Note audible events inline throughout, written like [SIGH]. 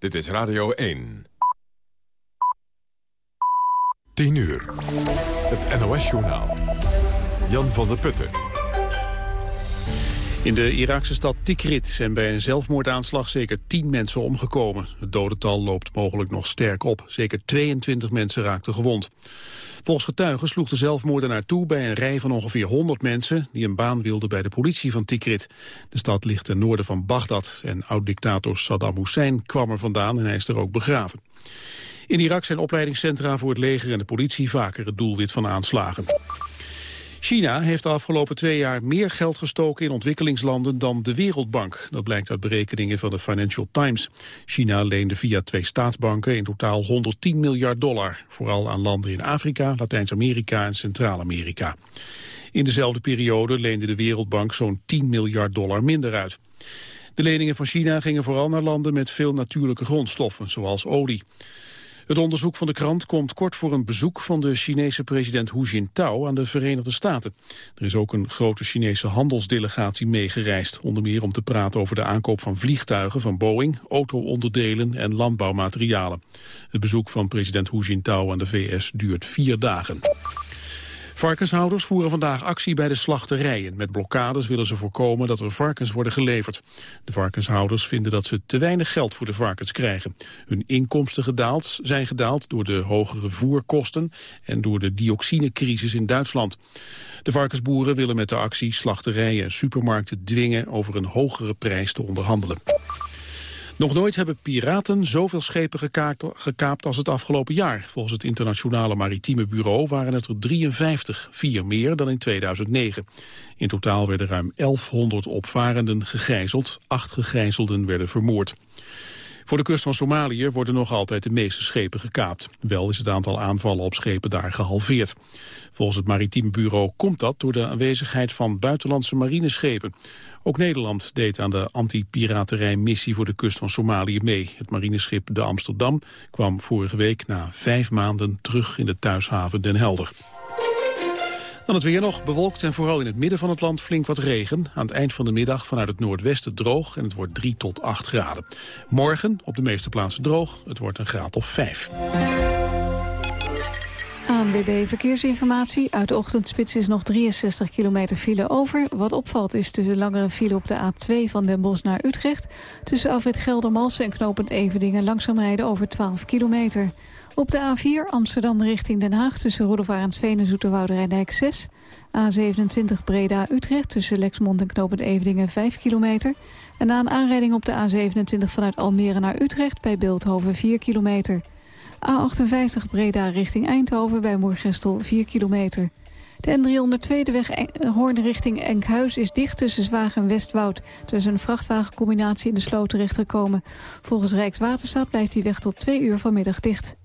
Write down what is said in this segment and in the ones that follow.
Dit is Radio 1. 10 uur. Het NOS-journaal. Jan van der Putten. In de Iraakse stad Tikrit zijn bij een zelfmoordaanslag zeker 10 mensen omgekomen. Het dodental loopt mogelijk nog sterk op. Zeker 22 mensen raakten gewond. Volgens getuigen sloeg de zelfmoordenaar toe bij een rij van ongeveer 100 mensen... die een baan wilden bij de politie van Tikrit. De stad ligt ten noorden van Bagdad en oud-dictator Saddam Hussein kwam er vandaan en hij is er ook begraven. In Irak zijn opleidingscentra voor het leger en de politie vaker het doelwit van aanslagen. China heeft de afgelopen twee jaar meer geld gestoken in ontwikkelingslanden dan de Wereldbank. Dat blijkt uit berekeningen van de Financial Times. China leende via twee staatsbanken in totaal 110 miljard dollar. Vooral aan landen in Afrika, Latijns-Amerika en Centraal-Amerika. In dezelfde periode leende de Wereldbank zo'n 10 miljard dollar minder uit. De leningen van China gingen vooral naar landen met veel natuurlijke grondstoffen, zoals olie. Het onderzoek van de krant komt kort voor een bezoek van de Chinese president Hu Jintao aan de Verenigde Staten. Er is ook een grote Chinese handelsdelegatie meegereisd, onder meer om te praten over de aankoop van vliegtuigen van Boeing, auto-onderdelen en landbouwmaterialen. Het bezoek van president Hu Jintao aan de VS duurt vier dagen. Varkenshouders voeren vandaag actie bij de slachterijen. Met blokkades willen ze voorkomen dat er varkens worden geleverd. De varkenshouders vinden dat ze te weinig geld voor de varkens krijgen. Hun inkomsten gedaald, zijn gedaald door de hogere voerkosten... en door de dioxinecrisis in Duitsland. De varkensboeren willen met de actie slachterijen en supermarkten dwingen... over een hogere prijs te onderhandelen. Nog nooit hebben piraten zoveel schepen gekaapt, als het afgelopen jaar. Volgens het Internationale Maritieme Bureau waren het er 53, vier meer dan in 2009. In totaal werden ruim 1100 opvarenden gegijzeld, acht gegijzelden werden vermoord. Voor de kust van Somalië worden nog altijd de meeste schepen gekaapt. Wel is het aantal aanvallen op schepen daar gehalveerd. Volgens het Maritiem Bureau komt dat door de aanwezigheid van buitenlandse marineschepen. Ook Nederland deed aan de anti-piraterij-missie voor de kust van Somalië mee. Het marineschip de Amsterdam kwam vorige week na vijf maanden terug in de thuishaven Den Helder. Dan het weer nog, bewolkt en vooral in het midden van het land flink wat regen. Aan het eind van de middag vanuit het noordwesten droog en het wordt 3 tot 8 graden. Morgen op de meeste plaatsen droog, het wordt een graad of 5. ANWB Verkeersinformatie. Uit de ochtendspits is nog 63 kilometer file over. Wat opvalt is de langere file op de A2 van Den Bosch naar Utrecht. Tussen Afrit Geldermalsen en Knopend Evedingen langzaam rijden over 12 kilometer. Op de A4 Amsterdam richting Den Haag tussen Roelofarensveen en Zoeterwoude Rijndijk 6. A27 Breda-Utrecht tussen Lexmond en Knopend Evedingen 5 kilometer. En na een aanrijding op de A27 vanuit Almere naar Utrecht bij Beeldhoven 4 kilometer. A58 Breda richting Eindhoven bij Moergestel 4 kilometer. De N302 de weg Hoorn richting Enkhuis is dicht tussen Zwaag en Westwoud. Er is een vrachtwagencombinatie in de sloot terechtgekomen. Volgens Rijkswaterstaat blijft die weg tot 2 uur vanmiddag dicht.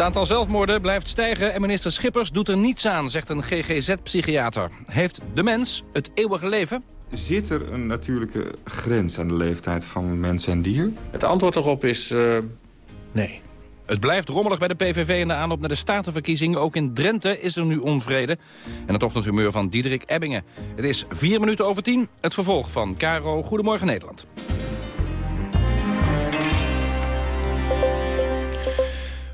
Het aantal zelfmoorden blijft stijgen en minister Schippers doet er niets aan, zegt een GGZ-psychiater. Heeft de mens het eeuwige leven? Zit er een natuurlijke grens aan de leeftijd van mens en dier? Het antwoord erop is uh, nee. Het blijft rommelig bij de PVV in de aanloop naar de statenverkiezingen. Ook in Drenthe is er nu onvrede. En het ochtendhumeur van Diederik Ebbingen. Het is vier minuten over tien. Het vervolg van Caro Goedemorgen Nederland.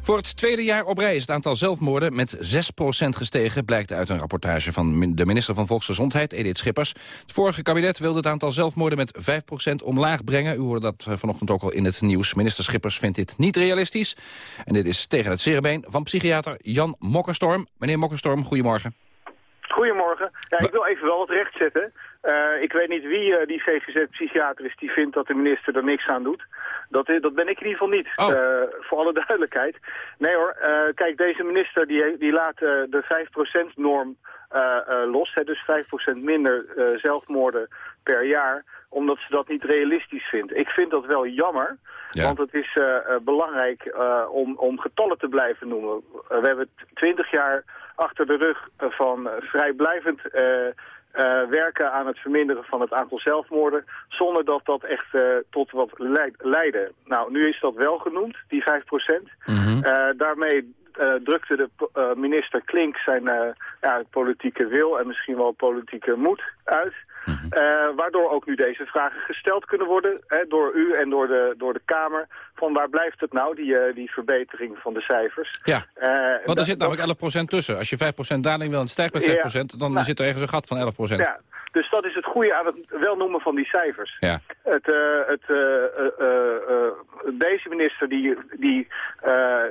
Voor het tweede jaar op rij is het aantal zelfmoorden met 6% gestegen... blijkt uit een rapportage van de minister van Volksgezondheid, Edith Schippers. Het vorige kabinet wilde het aantal zelfmoorden met 5% omlaag brengen. U hoorde dat eh, vanochtend ook al in het nieuws. Minister Schippers vindt dit niet realistisch. En dit is tegen het cerebeen van psychiater Jan Mokkerstorm. Meneer Mokkerstorm, goedemorgen. Goedemorgen. Ja, ik wil even wel wat rechtzetten. Uh, ik weet niet wie uh, die GGZ-psychiater is die vindt dat de minister er niks aan doet. Dat, dat ben ik in ieder geval niet, oh. uh, voor alle [LAUGHS] duidelijkheid. Nee hoor, kijk, deze minister die, die laat de 5%-norm los. Hè, dus 5% minder zelfmoorden per jaar, omdat ze dat niet realistisch vindt. Ik vind dat wel jammer, ja. want het is belangrijk om, om getallen te blijven noemen. we hebben 20 jaar achter de rug van vrijblijvend werken aan het verminderen van het aantal zelfmoorden... zonder dat dat echt tot wat leidde. Nou, nu is dat wel genoemd, die 5 procent. Mhm. daarmee drukte de minister Klink zijn ja, politieke wil en misschien wel politieke moed uit... Mhm. Eh, waardoor ook nu deze vragen gesteld kunnen worden hè, door u en door de, door de Kamer. Van waar blijft het nou, die, uh, die verbetering van de cijfers? Ja, uh, want er zit namelijk 11% tussen. Als je 5% daling wil en het stijgt met 6%, dan nou, zit er ergens een gat van 11%. Ja, dus dat is het goede aan het wel noemen van die cijfers. Ja. Het, het, deze minister die, die,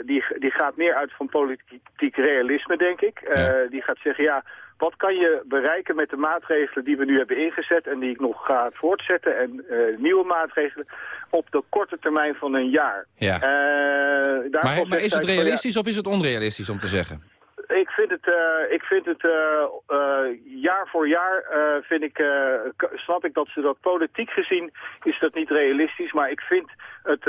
die, die gaat meer uit van politiek realisme, denk ik. Die gaat zeggen, ja, wat kan je bereiken met de maatregelen die we nu hebben ingezet... en die ik nog ga voortzetten en uh, nieuwe maatregelen... op de korte termijn van een jaar. Ja. Uh, maar, maar is het realistisch of is het onrealistisch om te zeggen? Ik vind het, uh, ik vind het jaar voor jaar, vind ik, snap ik dat ze dat politiek gezien is dat niet realistisch. Maar ik vind het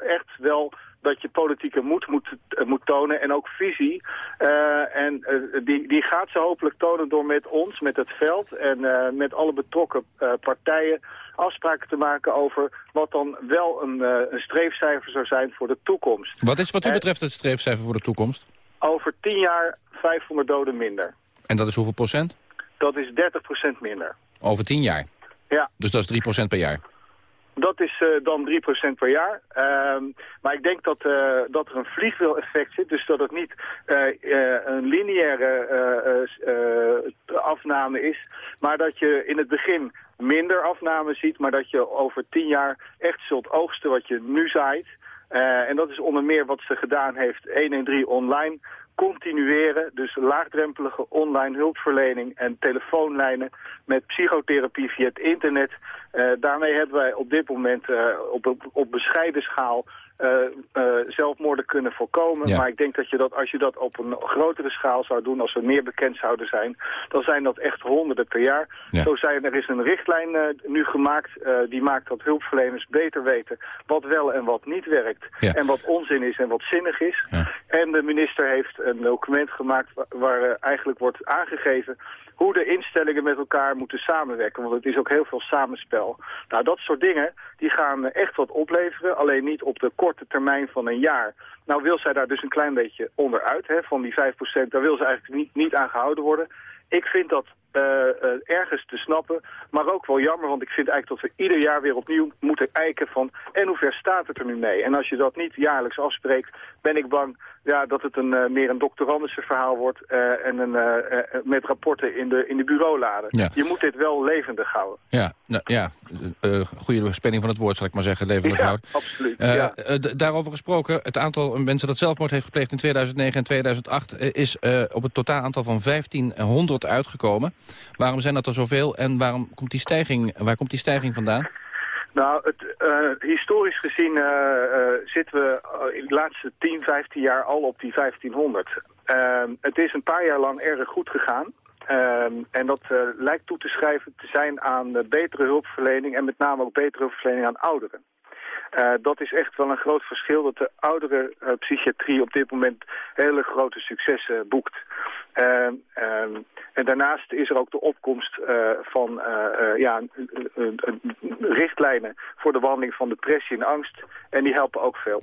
echt wel dat je politieke moed moet, uh, moet tonen en ook visie. Uh, en uh, die, die gaat ze hopelijk tonen door met ons, met het veld en met alle betrokken partijen afspraken te maken over wat dan wel een, een streefcijfer zou zijn voor de toekomst. Wat is wat u betreft het streefcijfer voor de toekomst? Over tien jaar 500 doden minder. En dat is hoeveel procent? Dat is 30 procent minder. Over tien jaar? Ja. Dus dat is 3 procent per jaar? Dat is uh, dan 3% per jaar. Uh, maar ik denk dat, uh, dat er een vliegwiel-effect zit. Dus dat het niet uh, een lineaire afname is. Maar dat je in het begin minder afname ziet. Maar dat je over 10 jaar echt zult oogsten wat je nu zaait. en dat is onder meer wat ze gedaan heeft 113 online continueren, dus laagdrempelige online hulpverlening en telefoonlijnen met psychotherapie via het internet. Uh, daarmee hebben wij op dit moment uh, op, op, op bescheiden schaal uh, zelfmoorden kunnen voorkomen. Maar ik denk dat je dat als je dat op een grotere schaal zou doen, als we meer bekend zouden zijn, dan zijn dat echt honderden per jaar. Zo zijn er is een richtlijn uh, nu gemaakt, die maakt dat hulpverleners beter weten wat wel en wat niet werkt. En wat onzin is en wat zinnig is. En de minister heeft een document gemaakt waar, waar eigenlijk wordt aangegeven hoe de instellingen met elkaar moeten samenwerken. Want het is ook heel veel samenspel. Nou, dat soort dingen die gaan echt wat opleveren. Alleen niet op de korte termijn van een jaar. Nou wil zij daar dus een klein beetje onderuit, hè, van die 5%. Daar wil ze eigenlijk niet, niet aan gehouden worden. Ik vind dat uh, uh, ergens te snappen, maar ook wel jammer, want ik vind eigenlijk dat we ieder jaar weer opnieuw moeten kijken van en hoe ver staat het er nu mee? En als je dat niet jaarlijks afspreekt, ben ik bang ja, dat het een, uh, meer een doctorandische verhaal wordt en een, met rapporten in de, in de bureauladen. Ja. Je moet dit wel levendig houden. Ja, nou, ja goede spanning van het woord zal ik maar zeggen, levendig ja, houden. absoluut. Ja. daarover gesproken, het aantal mensen dat zelfmoord heeft gepleegd in 2009 en 2008 is op het totaal aantal van 1500 uitgekomen. Waarom zijn dat er zoveel en waarom komt die stijging, waar komt die stijging vandaan? Nou, het, uh, historisch gezien uh, uh, zitten we in de laatste 10, 15 jaar al op die 1500. Ehm, het is een paar jaar lang erg goed gegaan. Ehm, en dat lijkt toe te schrijven te zijn aan betere hulpverlening en met name ook betere hulpverlening aan ouderen. Uh, dat is echt wel een groot verschil dat de oudere uh, psychiatrie op dit moment hele grote successen boekt. Uh, en daarnaast is er ook de opkomst van ja, richtlijnen voor de behandeling van depressie en angst. En die helpen ook veel.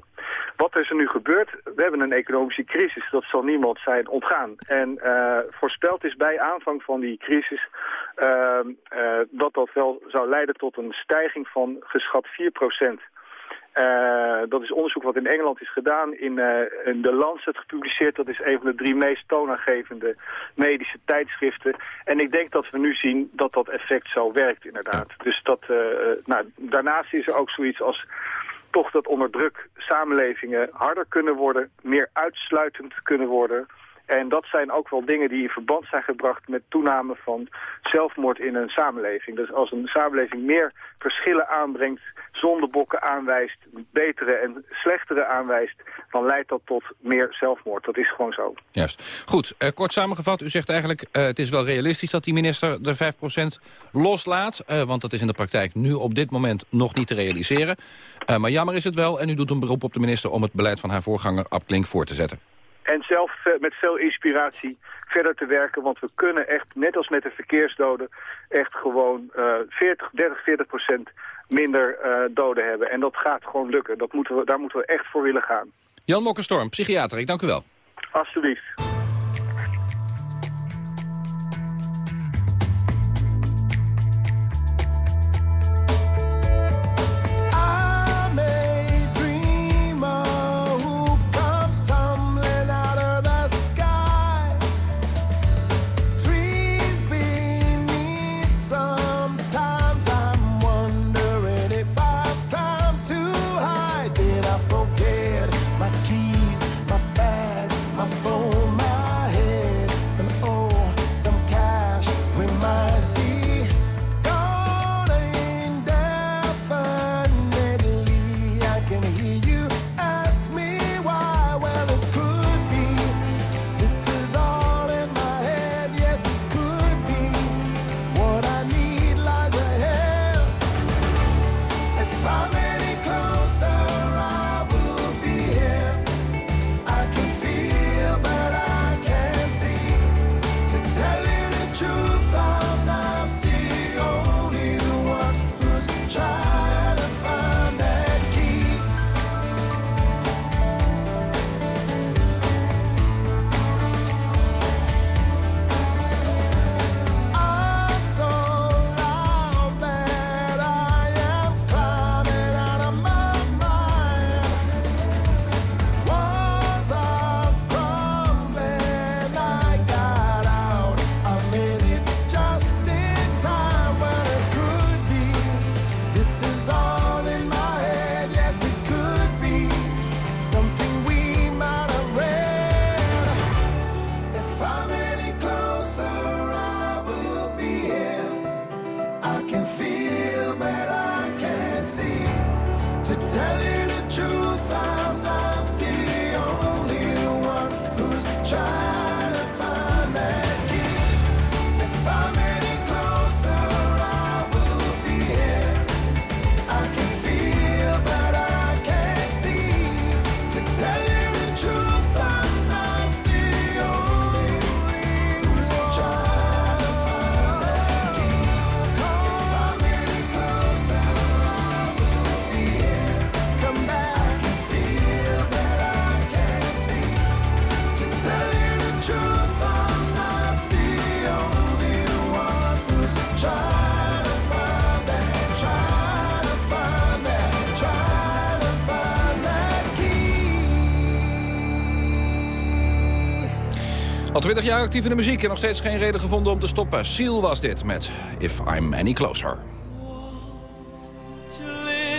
Wat is er nu gebeurd? We hebben een economische crisis. Dat zal niemand zijn ontgaan. En voorspeld is bij aanvang van die crisis ehm, dat dat wel zou leiden tot een stijging van geschat 4 procent. Uh, dat is onderzoek wat in Engeland is gedaan, in, uh, in The Lancet gepubliceerd. Dat is een van de drie meest toonaangevende medische tijdschriften. En ik denk dat we nu zien dat dat effect zo werkt inderdaad. Dus dat, uh, nou, daarnaast is er ook zoiets als toch dat onder druk samenlevingen harder kunnen worden, meer uitsluitend kunnen worden... En dat zijn ook wel dingen die in verband zijn gebracht met toename van zelfmoord in een samenleving. Dus als een samenleving meer verschillen aanbrengt, zondebokken aanwijst, betere en slechtere aanwijst, dan leidt dat tot meer zelfmoord. Dat is gewoon zo. Juist. Goed, uh, kort samengevat, u zegt eigenlijk uh, het is wel realistisch dat die minister de 5% loslaat. Uh, want dat is in de praktijk nu op dit moment nog niet te realiseren. maar jammer is het wel en u doet een beroep op de minister om het beleid van haar voorganger Ab Klink voor te zetten. En zelf met veel inspiratie verder te werken. Want we kunnen echt, net als met de verkeersdoden, echt gewoon 40, 30, 40 procent minder doden hebben. En dat gaat gewoon lukken. Dat moeten we, daar moeten we echt voor willen gaan. Jan Mokkerstorm, psychiater, ik dank u wel. Alsjeblieft. Al 20 jaar actief in de muziek en nog steeds geen reden gevonden om te stoppen. Seal was dit met If I'm Any Closer.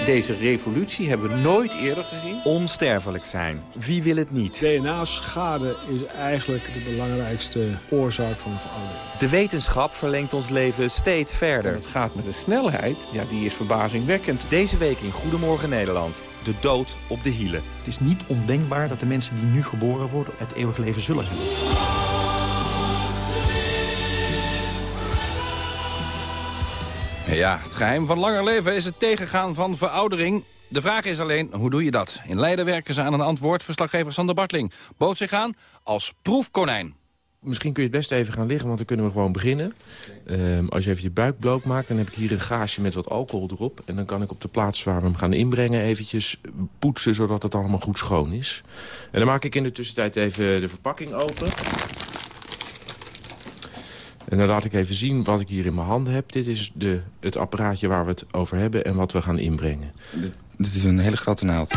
Deze revolutie hebben we nooit eerder gezien. Onsterfelijk zijn. Wie wil het niet? DNA-schade is eigenlijk de belangrijkste oorzaak van een veroudering. De wetenschap verlengt ons leven steeds verder. En het gaat met een snelheid, ja, die is verbazingwekkend. Deze week in Goedemorgen Nederland. De dood op de hielen. Het is niet ondenkbaar dat de mensen die nu geboren worden... het eeuwig leven zullen hebben. Ja, het geheim van langer leven is het tegengaan van veroudering. De vraag is alleen, hoe doe je dat? In Leiden werken ze aan een antwoord. Verslaggever Sander Bartling bood zich aan als proefkonijn. Misschien kun je het best even gaan liggen, want dan kunnen we gewoon beginnen. Ehm, als je even je buik bloot maakt, dan heb ik hier een gaasje met wat alcohol erop. En dan kan ik op de plaats waar we hem gaan inbrengen eventjes poetsen... zodat het allemaal goed schoon is. En dan maak ik in de tussentijd even de verpakking open. En dan laat ik even zien wat ik hier in mijn handen heb. Dit is de, het apparaatje waar we het over hebben en wat we gaan inbrengen. Dit, dit is een hele grote naald.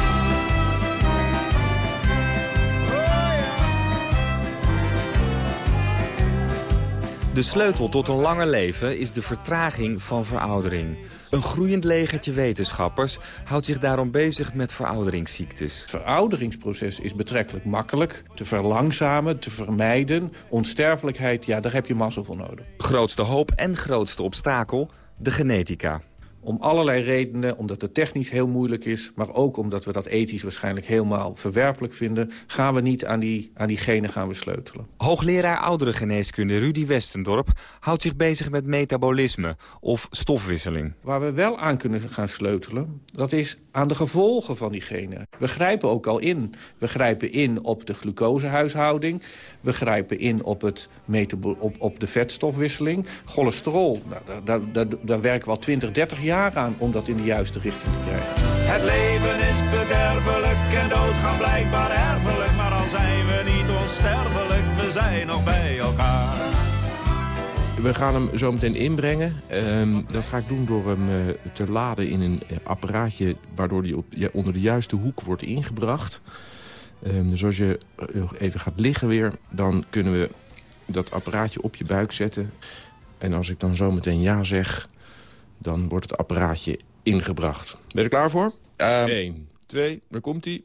De sleutel tot een langer leven is de vertraging van veroudering. Een groeiend legertje wetenschappers houdt zich daarom bezig met verouderingsziektes. Het verouderingsproces is betrekkelijk makkelijk te verlangzamen, te vermijden. Onsterfelijkheid, ja, daar heb je mazzel voor nodig. Grootste hoop en grootste obstakel, de genetica. Om allerlei redenen, omdat het technisch heel moeilijk is... maar ook omdat we dat ethisch waarschijnlijk helemaal verwerpelijk vinden... gaan we niet aan die, aan die genen gaan we sleutelen. Hoogleraar ouderengeneeskunde Rudy Westendorp houdt zich bezig met metabolisme of stofwisseling. Waar we wel aan kunnen gaan sleutelen, dat is aan de gevolgen van die genen. We grijpen ook al in. We grijpen in op de glucosehuishouding. We grijpen in op, het op, op de vetstofwisseling. Cholesterol, nou, daar, daar, daar werken we al 20, 30 jaar aan om dat in de juiste richting te krijgen. Het leven is bederfelijk en doodgaan blijkbaar erfelijk. Maar al zijn we niet onsterfelijk, we zijn nog bij elkaar. We gaan hem zo meteen inbrengen. Ehm, dat ga ik doen door hem uh, te laden in een eh, apparaatje... waardoor hij op, ja, onder de juiste hoek wordt ingebracht. Um, dus als je uh, even gaat liggen weer... dan kunnen we dat apparaatje op je buik zetten. En als ik dan zo meteen ja zeg... dan wordt het apparaatje ingebracht. Ben je er klaar voor? Um... Eén, twee, daar komt hij.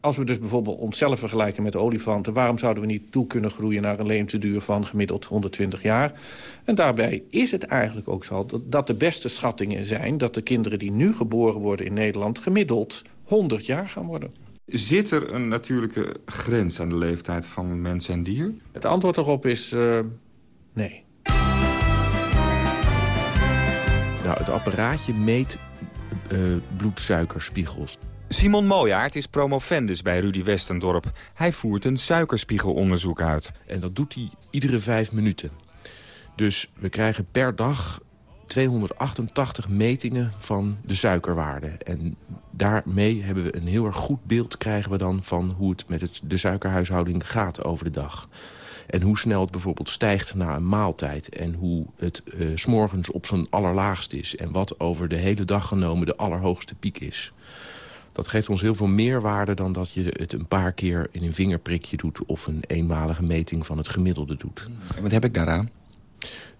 Als we dus bijvoorbeeld onszelf vergelijken met olifanten... waarom zouden we niet toe kunnen groeien naar een levensduur van gemiddeld 120 jaar? En daarbij is het eigenlijk ook zo dat, dat de beste schattingen zijn... dat de kinderen die nu geboren worden in Nederland gemiddeld 100 jaar gaan worden. Zit er een natuurlijke grens aan de leeftijd van mens en dier? Het antwoord erop is uh, nee. Nou, het apparaatje meet uh, bloedsuikerspiegels. Simon Mooijaert is promovendus bij Rudy Westendorp. Hij voert een suikerspiegelonderzoek uit. En dat doet hij iedere vijf minuten. Dus we krijgen per dag 288 metingen van de suikerwaarde. En daarmee hebben we een heel erg goed beeld krijgen we dan... van hoe het met het, de suikerhuishouding gaat over de dag. En hoe snel het bijvoorbeeld stijgt na een maaltijd. En hoe het uh, s'morgens op zijn allerlaagst is. En wat over de hele dag genomen de allerhoogste piek is. Dat geeft ons heel veel meerwaarde dan dat je het een paar keer in een vingerprikje doet... of een eenmalige meting van het gemiddelde doet. En wat heb ik daaraan?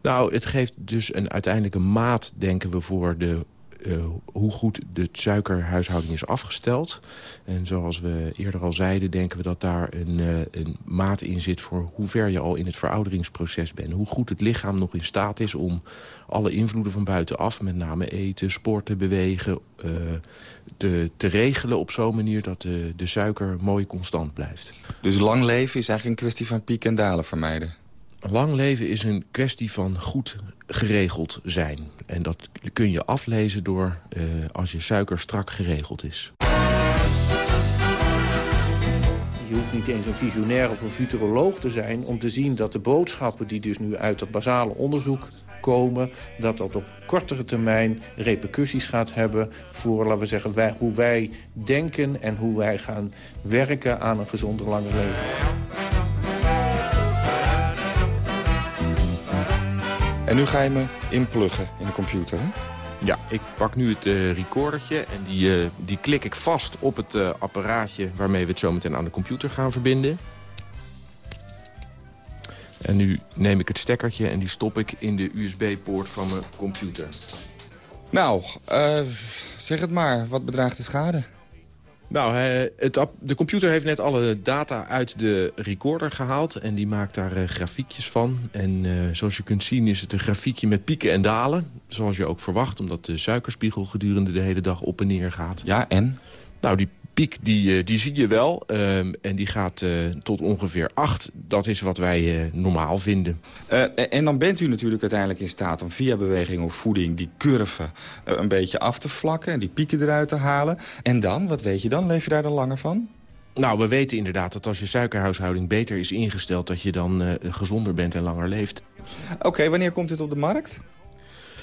Nou, het geeft dus een uiteindelijke maat, denken we, voor de uh, hoe goed de suikerhuishouding is afgesteld. En zoals we eerder al zeiden, denken we dat daar een, uh, een maat in zit... voor hoe ver je al in het verouderingsproces bent. Hoe goed het lichaam nog in staat is om alle invloeden van buitenaf... met name eten, sporten, bewegen, uh, te, te regelen op zo'n manier... dat de, de suiker mooi constant blijft. Dus lang leven is eigenlijk een kwestie van piek en dalen vermijden? Lang leven is een kwestie van goed geregeld zijn. En dat kun je aflezen door uh, als je suiker strak geregeld is. Je hoeft niet eens een visionair of een futuroloog te zijn... om te zien dat de boodschappen die dus nu uit dat basale onderzoek komen... dat dat op kortere termijn repercussies gaat hebben... voor, laten we zeggen, wij, hoe wij denken en hoe wij gaan werken aan een gezonder langer leven. En nu ga je me inpluggen in de computer, hè? Ja, ik pak nu het uh, recordertje en die, uh, die klik ik vast op het uh, apparaatje... waarmee we het zo meteen aan de computer gaan verbinden. En nu neem ik het stekkertje en die stop ik in de USB-poort van mijn computer. Nou, zeg het maar. Wat bedraagt de schade? Nou, het, de computer heeft net alle data uit de recorder gehaald... en die maakt daar uh, grafiekjes van. En uh, zoals je kunt zien is het een grafiekje met pieken en dalen. Zoals je ook verwacht, omdat de suikerspiegel gedurende de hele dag op en neer gaat. Ja, en? Nou, die piek die, die zie je wel. Um, en die gaat uh, tot ongeveer 8. Dat is wat wij uh, normaal vinden. Uh, en dan bent u natuurlijk uiteindelijk in staat om via beweging of voeding... die curve een beetje af te vlakken en die pieken eruit te halen. En dan, wat weet je dan? Leef je daar dan langer van? Nou, we weten inderdaad dat als je suikerhuishouding beter is ingesteld... dat je dan gezonder bent en langer leeft. Oké, okay, wanneer komt dit op de markt?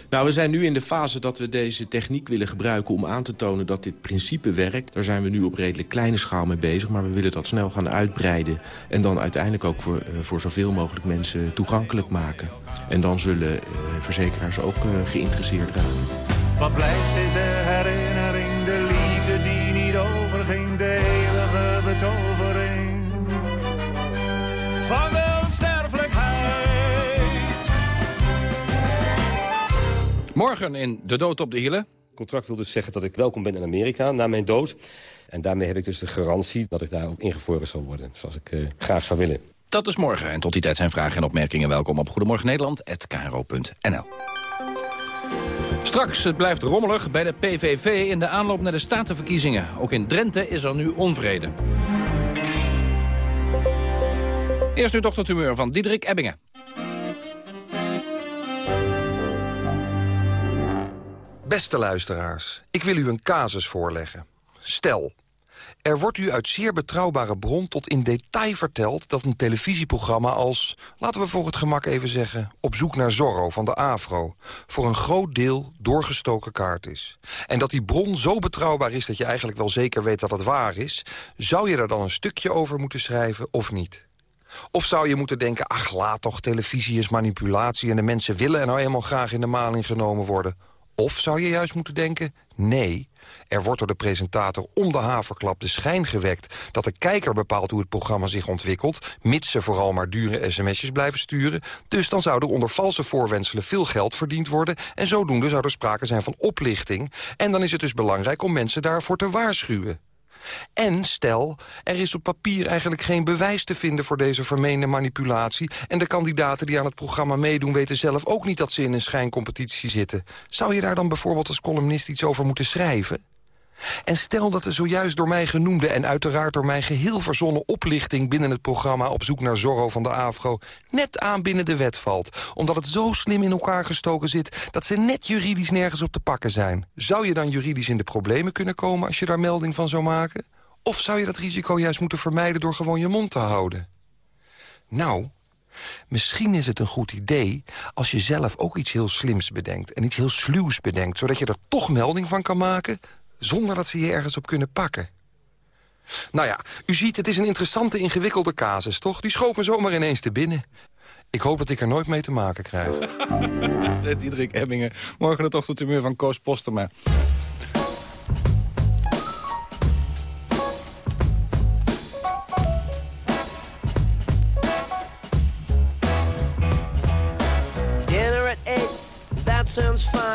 Nou, we zijn nu in de fase dat we deze techniek willen gebruiken... om aan te tonen dat dit principe werkt. Daar zijn we nu op redelijk kleine schaal mee bezig... maar we willen dat snel gaan uitbreiden... en dan uiteindelijk ook voor, uh, voor zoveel mogelijk mensen toegankelijk maken. En dan zullen uh, verzekeraars ook uh, geïnteresseerd raken. Wat blijft is de Morgen in De Dood op de Hielen. Het contract wil dus zeggen dat ik welkom ben in Amerika na mijn dood. En daarmee heb ik dus de garantie dat ik daar ook ingevroren zal worden. Zoals ik uh, graag zou willen. Dat is morgen. En tot die tijd zijn vragen en opmerkingen welkom op Goedemorgen Nederland. Straks, het blijft rommelig bij de PVV in de aanloop naar de statenverkiezingen. Ook in Drenthe is er nu onvrede. Eerst nu toch de tumeur van Diederik Ebbingen. Beste luisteraars, ik wil u een casus voorleggen. Stel, er wordt u uit zeer betrouwbare bron tot in detail verteld... dat een televisieprogramma als, laten we voor het gemak even zeggen... Op zoek naar Zorro van de AVRO... voor een groot deel doorgestoken kaart is. En dat die bron zo betrouwbaar is dat je eigenlijk wel zeker weet dat het waar is... zou je er dan een stukje over moeten schrijven of niet? Of zou je moeten denken, ach laat toch, televisie is manipulatie... en de mensen willen er nou eenmaal graag in de maling genomen worden... Of zou je juist moeten denken, nee, er wordt door de presentator om de haverklap de schijn gewekt... dat de kijker bepaalt hoe het programma zich ontwikkelt... mits ze vooral maar dure sms'jes blijven sturen. Dus dan zou er onder valse voorwenselen veel geld verdiend worden... en zodoende zou er sprake zijn van oplichting. En dan is het dus belangrijk om mensen daarvoor te waarschuwen. En stel, er is op papier eigenlijk geen bewijs te vinden voor deze vermeende manipulatie... en de kandidaten die aan het programma meedoen weten zelf ook niet dat ze in een schijncompetitie zitten. Zou je daar dan bijvoorbeeld als columnist iets over moeten schrijven? En stel dat de zojuist door mij genoemde en uiteraard door mij geheel verzonnen oplichting binnen het programma op zoek naar Zorro van de Afro net aan binnen de wet valt. Omdat het zo slim in elkaar gestoken zit dat ze net juridisch nergens op te pakken zijn. Zou je dan juridisch in de problemen kunnen komen als je daar melding van zou maken? Of zou je dat risico juist moeten vermijden door gewoon je mond te houden? Nou, Misschien is het een goed idee als je zelf ook iets heel slims bedenkt... en iets heel sluws bedenkt, zodat je er toch melding van kan maken zonder dat ze je ergens op kunnen pakken. Nou ja, u ziet, het is een interessante, ingewikkelde casus, toch? Die schoot me zomaar ineens te binnen. Ik hoop dat ik er nooit mee te maken krijg. [LAUGHS] Diederik Ebbingen. Morgen de ochtendtumeur van Koos Postema. Dinner at eight, that sounds fine.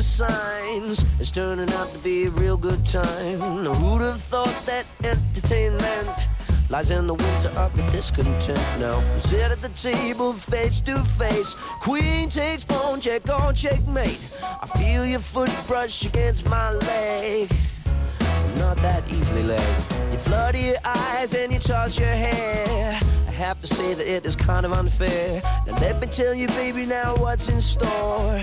The signs. It's turning out to be a real good time. Who'd have thought that entertainment lies in the winter of your discontent? Now, sit at the table face to face. Queen takes pawn, check on checkmate. I feel your foot brush against my leg. I'm not that easily led. You flutter your eyes and you toss your hair. I have to say that it is kind of unfair. Now let me tell you, baby, now what's in store.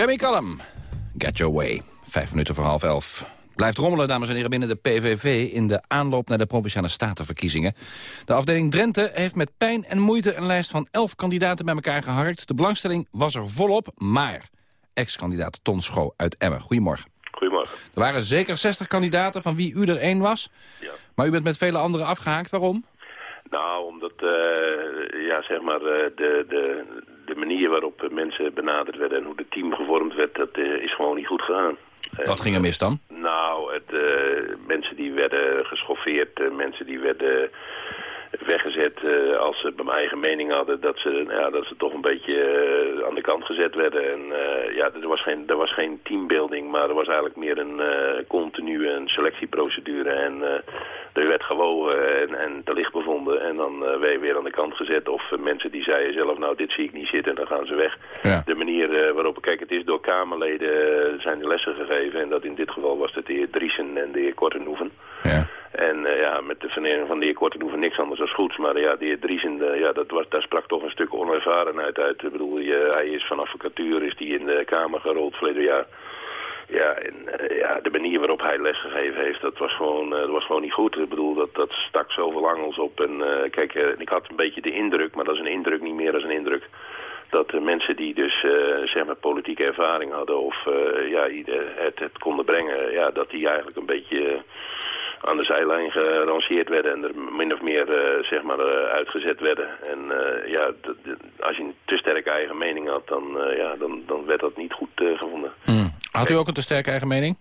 Jamie Cullum, Get Your Way. Vijf minuten voor half elf. Blijft rommelen, dames en heren, binnen de PVV... in de aanloop naar de Provinciale Statenverkiezingen. De afdeling Drenthe heeft met pijn en moeite... een lijst van elf kandidaten bij elkaar geharkt. De belangstelling was er volop, maar... ex-kandidaat Ton Schoo uit Emmen. Goedemorgen. Goedemorgen. Er waren zeker 60 kandidaten, van wie u er één was. Ja. Maar u bent met vele anderen afgehaakt. Waarom? Nou, omdat uh, ja, zeg maar, uh, de, de, de manier waarop mensen benaderd werden en hoe het team gevormd werd, dat uh, is gewoon niet goed gegaan. Wat ging er mis dan? Nou, het, mensen die werden geschoffeerd, mensen die werden weggezet uh, als ze bij mijn eigen mening hadden dat ze, ja, dat ze toch een beetje uh, aan de kant gezet werden. En uh, ja, er was, geen, er was geen teambuilding, maar er was eigenlijk meer een continue een selectieprocedure. En er werd gewogen en, en te licht bevonden en dan werd je weer aan de kant gezet. Of mensen die zeiden zelf, nou dit zie ik niet zitten en dan gaan ze weg. Ja. De manier waarop, kijk het is door Kamerleden zijn de lessen gegeven en dat in dit geval was het de heer Driesen en de heer Kortenhoeven. Ja. En uh, ja, met de vernering van de heer Kortenhoeven niks anders dan goeds. Maar ja, de heer Driesen, uh, ja, dat was, daar sprak toch een stuk onervarenheid uit. Ik bedoel, hij is van advocatuur, is die in de Kamer gerold verleden jaar. Ja, en ja, de manier waarop hij lesgegeven heeft, dat was gewoon, dat was gewoon niet goed. Ik bedoel, dat, dat stak zoveel angels op. En kijk, ik had een beetje de indruk, maar dat is een indruk niet meer dan een indruk dat mensen die dus zeg maar politieke ervaring hadden of ja, het, het konden brengen, ja, dat die eigenlijk een beetje aan de zijlijn geranceerd werden en er min of meer zeg maar uitgezet werden. En ja, als je een te sterke eigen mening had, dan, ja, dan, dan werd dat niet goed gevonden. Hmm. Had u ook een te sterke eigen mening?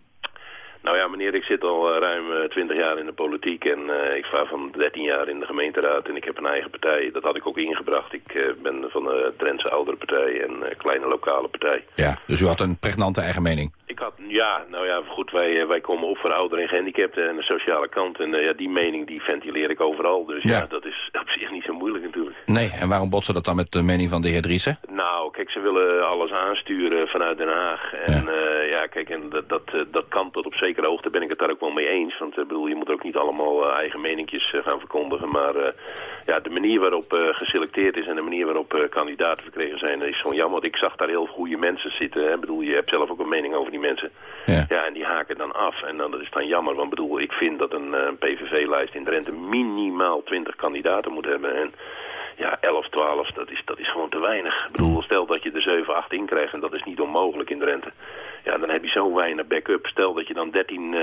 Nou ja, meneer, ik zit al uh, ruim uh, 20 jaar in de politiek en uh, ik sta van 13 jaar in de gemeenteraad en ik heb een eigen partij. Dat had ik ook ingebracht. Ik ben van de Drentse Oudere Partij en kleine lokale partij. Ja, dus u had een pregnante eigen mening? Ik had, ja, nou ja, goed, wij, wij komen op voor ouderen en gehandicapten en de sociale kant. En ja, die mening die ventileer ik overal. Dus ja. ja. dat is [LAUGHS] op zich niet zo moeilijk natuurlijk. Nee, en waarom botsen dat dan met de mening van de heer Driessen? Nou, kijk, ze willen alles aansturen vanuit Den Haag. En ja, ja kijk, en dat, dat, dat kan tot op zekere hoogte ben ik het daar ook wel mee eens. Want ik bedoel, je moet ook niet allemaal eigen meninkjes uh, gaan verkondigen. Maar uh, ja, de manier waarop geselecteerd is en de manier waarop kandidaten verkregen zijn, is gewoon jammer. Want ik zag daar heel goede mensen zitten. Hè. Ik bedoel, je hebt zelf ook een mening over die mensen. Ja, ja en die haken dan af. En dan, dat is dan jammer. Want bedoel, ik vind dat een, een PVV-lijst in Drenthe minimaal 20 kandidaten moet hebben. En ja, 11, 12, dat is, dat is gewoon te weinig. Ik bedoel, stel dat je er 7, 8 in krijgt en dat is niet onmogelijk in Drenthe. Ja, dan heb je zo weinig backup. Stel dat je dan 13, uh,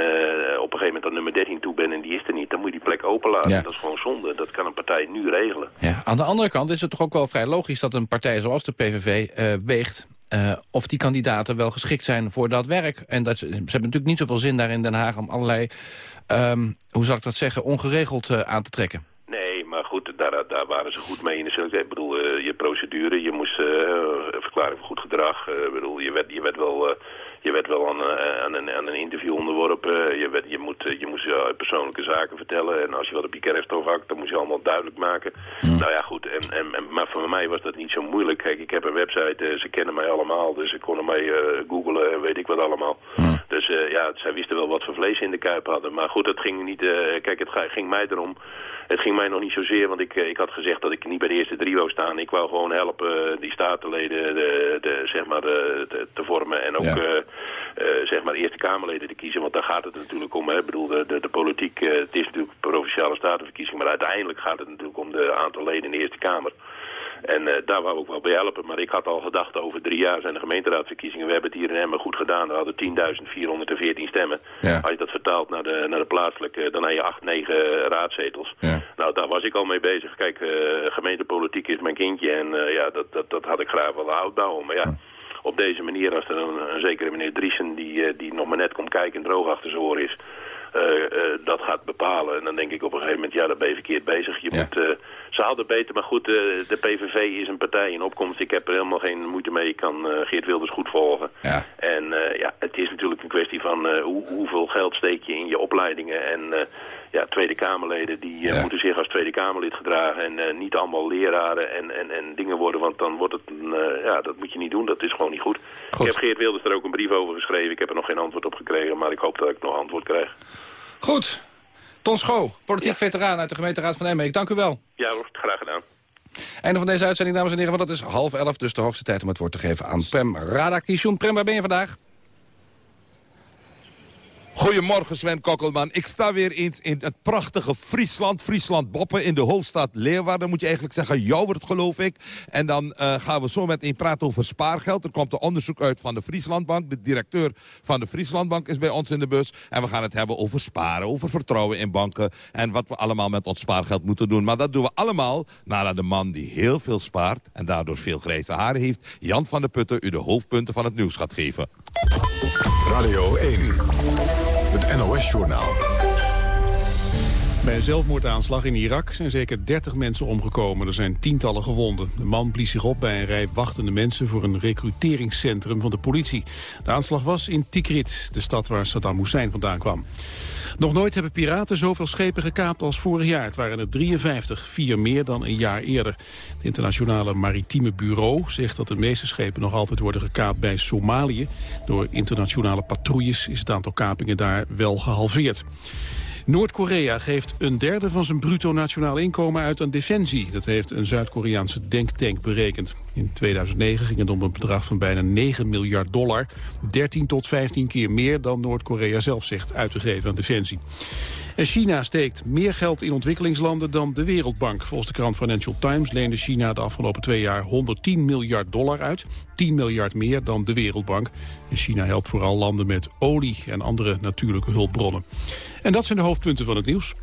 op een gegeven moment aan nummer 13 toe bent en die is er niet. Dan moet je die plek openlaten. Ja. Dat is gewoon zonde. Dat kan een partij nu regelen. Ja. Aan de andere kant is het toch ook wel vrij logisch dat een partij zoals de PVV uh, weegt... Uh, of die kandidaten wel geschikt zijn voor dat werk. En dat, ze hebben natuurlijk niet zoveel zin daar in Den Haag om allerlei, um, hoe zal ik dat zeggen, ongeregeld uh, aan te trekken. Nee, maar goed, daar, daar waren ze goed mee in de selectie. Ik bedoel, uh, je procedure, je moest verklaring voor goed gedrag. Bedoel, je werd, je werd wel... je werd wel aan, aan, een, aan een interview onderworpen. Je, werd, je, moet, je moest je persoonlijke zaken vertellen. En als je wat op je kerfstof hakt, dan moest je allemaal duidelijk maken. Nou ja, goed. En, en, en, maar voor mij was dat niet zo moeilijk. Kijk, ik heb een website. ze kennen mij allemaal. Dus ze konden mij googlen en weet ik wat allemaal. Dus ja, zij wisten wel wat voor vlees in de kuip hadden. Maar goed, het ging niet... kijk, het ging mij erom... Het ging mij nog niet zozeer, want ik, ik had gezegd dat ik niet bij de eerste drie wou staan. Ik wou gewoon helpen die statenleden de, de, zeg maar, de, de, te vormen en ook Ja. Uh, uh, zeg maar Eerste Kamerleden te kiezen. Want daar gaat het natuurlijk om. Hè. Ik bedoel, de, de, de politiek, uh, het is natuurlijk provinciale statenverkiezing, maar uiteindelijk gaat het natuurlijk om de aantal leden in de Eerste Kamer. En uh, daar wou ik wel bij helpen. Maar ik had al gedacht, over drie jaar zijn de gemeenteraadverkiezingen. We hebben het hier in Emmen goed gedaan. We hadden 10.414 stemmen. Ja. Als je dat vertaalt naar de, naar de plaatselijke, dan heb je 8, 9 raadzetels. Ja. Nou, daar was ik al mee bezig. Kijk, uh, gemeentepolitiek is mijn kindje. En uh, ja, dat, dat, dat had ik graag willen uitbouwen. Maar ja, op deze manier, als er een, een zekere meneer Driesen... Die, die nog maar net komt kijken en droog achter zijn oor is... dat gaat bepalen. En dan denk ik op een gegeven moment, ja, dan ben je verkeerd bezig. Je moet, ze hadden beter, maar goed, de PVV is een partij in opkomst. Ik heb er helemaal geen moeite mee. Ik kan Geert Wilders goed volgen. Ja. En ja, het is natuurlijk een kwestie van hoe, hoeveel geld steek je in je opleidingen. En ja, Tweede Kamerleden die eh, moeten zich als Tweede Kamerlid gedragen en niet allemaal leraren en, en, en dingen worden, want dan wordt het, een, ja, dat moet je niet doen, dat is gewoon niet goed. Ik heb Geert Wilders er ook een brief over geschreven, ik heb er nog geen antwoord op gekregen, maar ik hoop dat ik nog antwoord krijg. Goed, Ton Schoo, politiek ja. veteraan uit de gemeenteraad van Emmen, ik dank u wel. Ja, graag gedaan. Einde van deze uitzending, dames en heren, want het is half elf, dus de hoogste tijd om het woord te geven aan Prem Radakishun. Prem, waar ben je vandaag? Goedemorgen Sven Kokkelman. Ik sta weer eens in het prachtige Friesland. Friesland Boppen in de hoofdstad Leeuwarden. Moet je eigenlijk zeggen Jouwert geloof ik. En dan uh, gaan we zo meteen praten over spaargeld. Er komt een onderzoek uit van de Frieslandbank. De directeur van de Frieslandbank is bij ons in de bus. En we gaan het hebben over sparen, over vertrouwen in banken. En wat we allemaal met ons spaargeld moeten doen. Maar dat doen we allemaal nadat de man die heel veel spaart... en daardoor veel grijze haren heeft... Jan van der Putten u de hoofdpunten van het nieuws gaat geven. Radio 1. Het NOS-journaal. Bij een zelfmoordaanslag in Irak zijn zeker 30 mensen omgekomen. Er zijn tientallen gewonden. De man blies zich op bij een rij wachtende mensen... voor een recruteringscentrum van de politie. De aanslag was in Tikrit, de stad waar Saddam Hussein vandaan kwam. Nog nooit hebben piraten zoveel schepen gekaapt als vorig jaar. Het waren er 53, vier meer dan een jaar eerder. Het internationale maritieme bureau zegt dat de meeste schepen nog altijd worden gekaapt bij Somalië. Door internationale patrouilles is het aantal kapingen daar wel gehalveerd. Noord-Korea geeft een derde van zijn bruto nationaal inkomen uit aan defensie. Dat heeft een Zuid-Koreaanse denktank berekend. In 2009 ging het om een bedrag van bijna 9 miljard dollar. 13 tot 15 keer meer dan Noord-Korea zelf zegt uit te geven aan defensie. En China steekt meer geld in ontwikkelingslanden dan de Wereldbank. Volgens de krant Financial Times leende China de afgelopen twee jaar 110 miljard dollar uit. 10 miljard meer dan de Wereldbank. En China helpt vooral landen met olie en andere natuurlijke hulpbronnen. En dat zijn de hoofdpunten van het nieuws.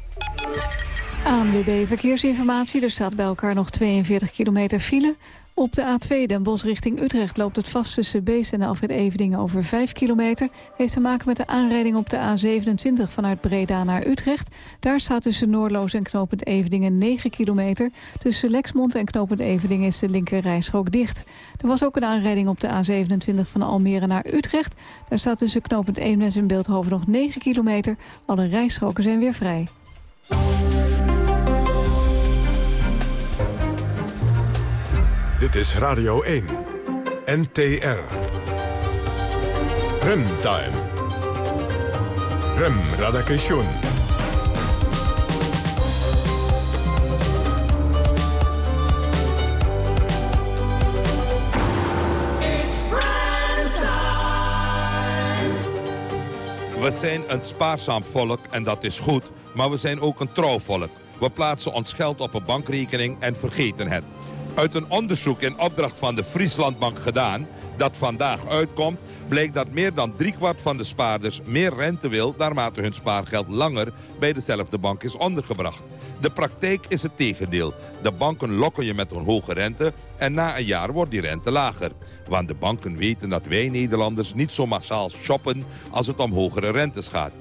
ANWB Verkeersinformatie. Er staat bij elkaar nog 42 kilometer file. Op de A2 Den Bosch richting Utrecht loopt het vast tussen Bees en Alfred Eveningen over 5 kilometer. Heeft te maken met de aanrijding op de A27 vanuit Breda naar Utrecht. Daar staat tussen Noordloos en Knopend Eveningen 9 kilometer. Tussen Lexmond en Knopend Eveningen is de linker rijstrook dicht. Er was ook een aanrijding op de A27 van Almere naar Utrecht. Daar staat tussen Knopend Eemnes en Beeldhoven nog 9 kilometer. Alle rijstroken zijn weer vrij. Dit is Radio 1. NTR. Remtime. Rem Radakation. We zijn een spaarzaam volk en dat is goed. Maar we zijn ook een trouw volk. We plaatsen ons geld op een bankrekening en vergeten het. Uit een onderzoek in opdracht van de Frieslandbank gedaan... dat vandaag uitkomt, bleek dat meer dan driekwart van de spaarders meer rente wil... naarmate hun spaargeld langer bij dezelfde bank is ondergebracht. De praktijk is het tegendeel. De banken lokken je met een hoge rente en na een jaar wordt die rente lager. Want de banken weten dat wij Nederlanders niet zo massaal shoppen als het om hogere rentes gaat.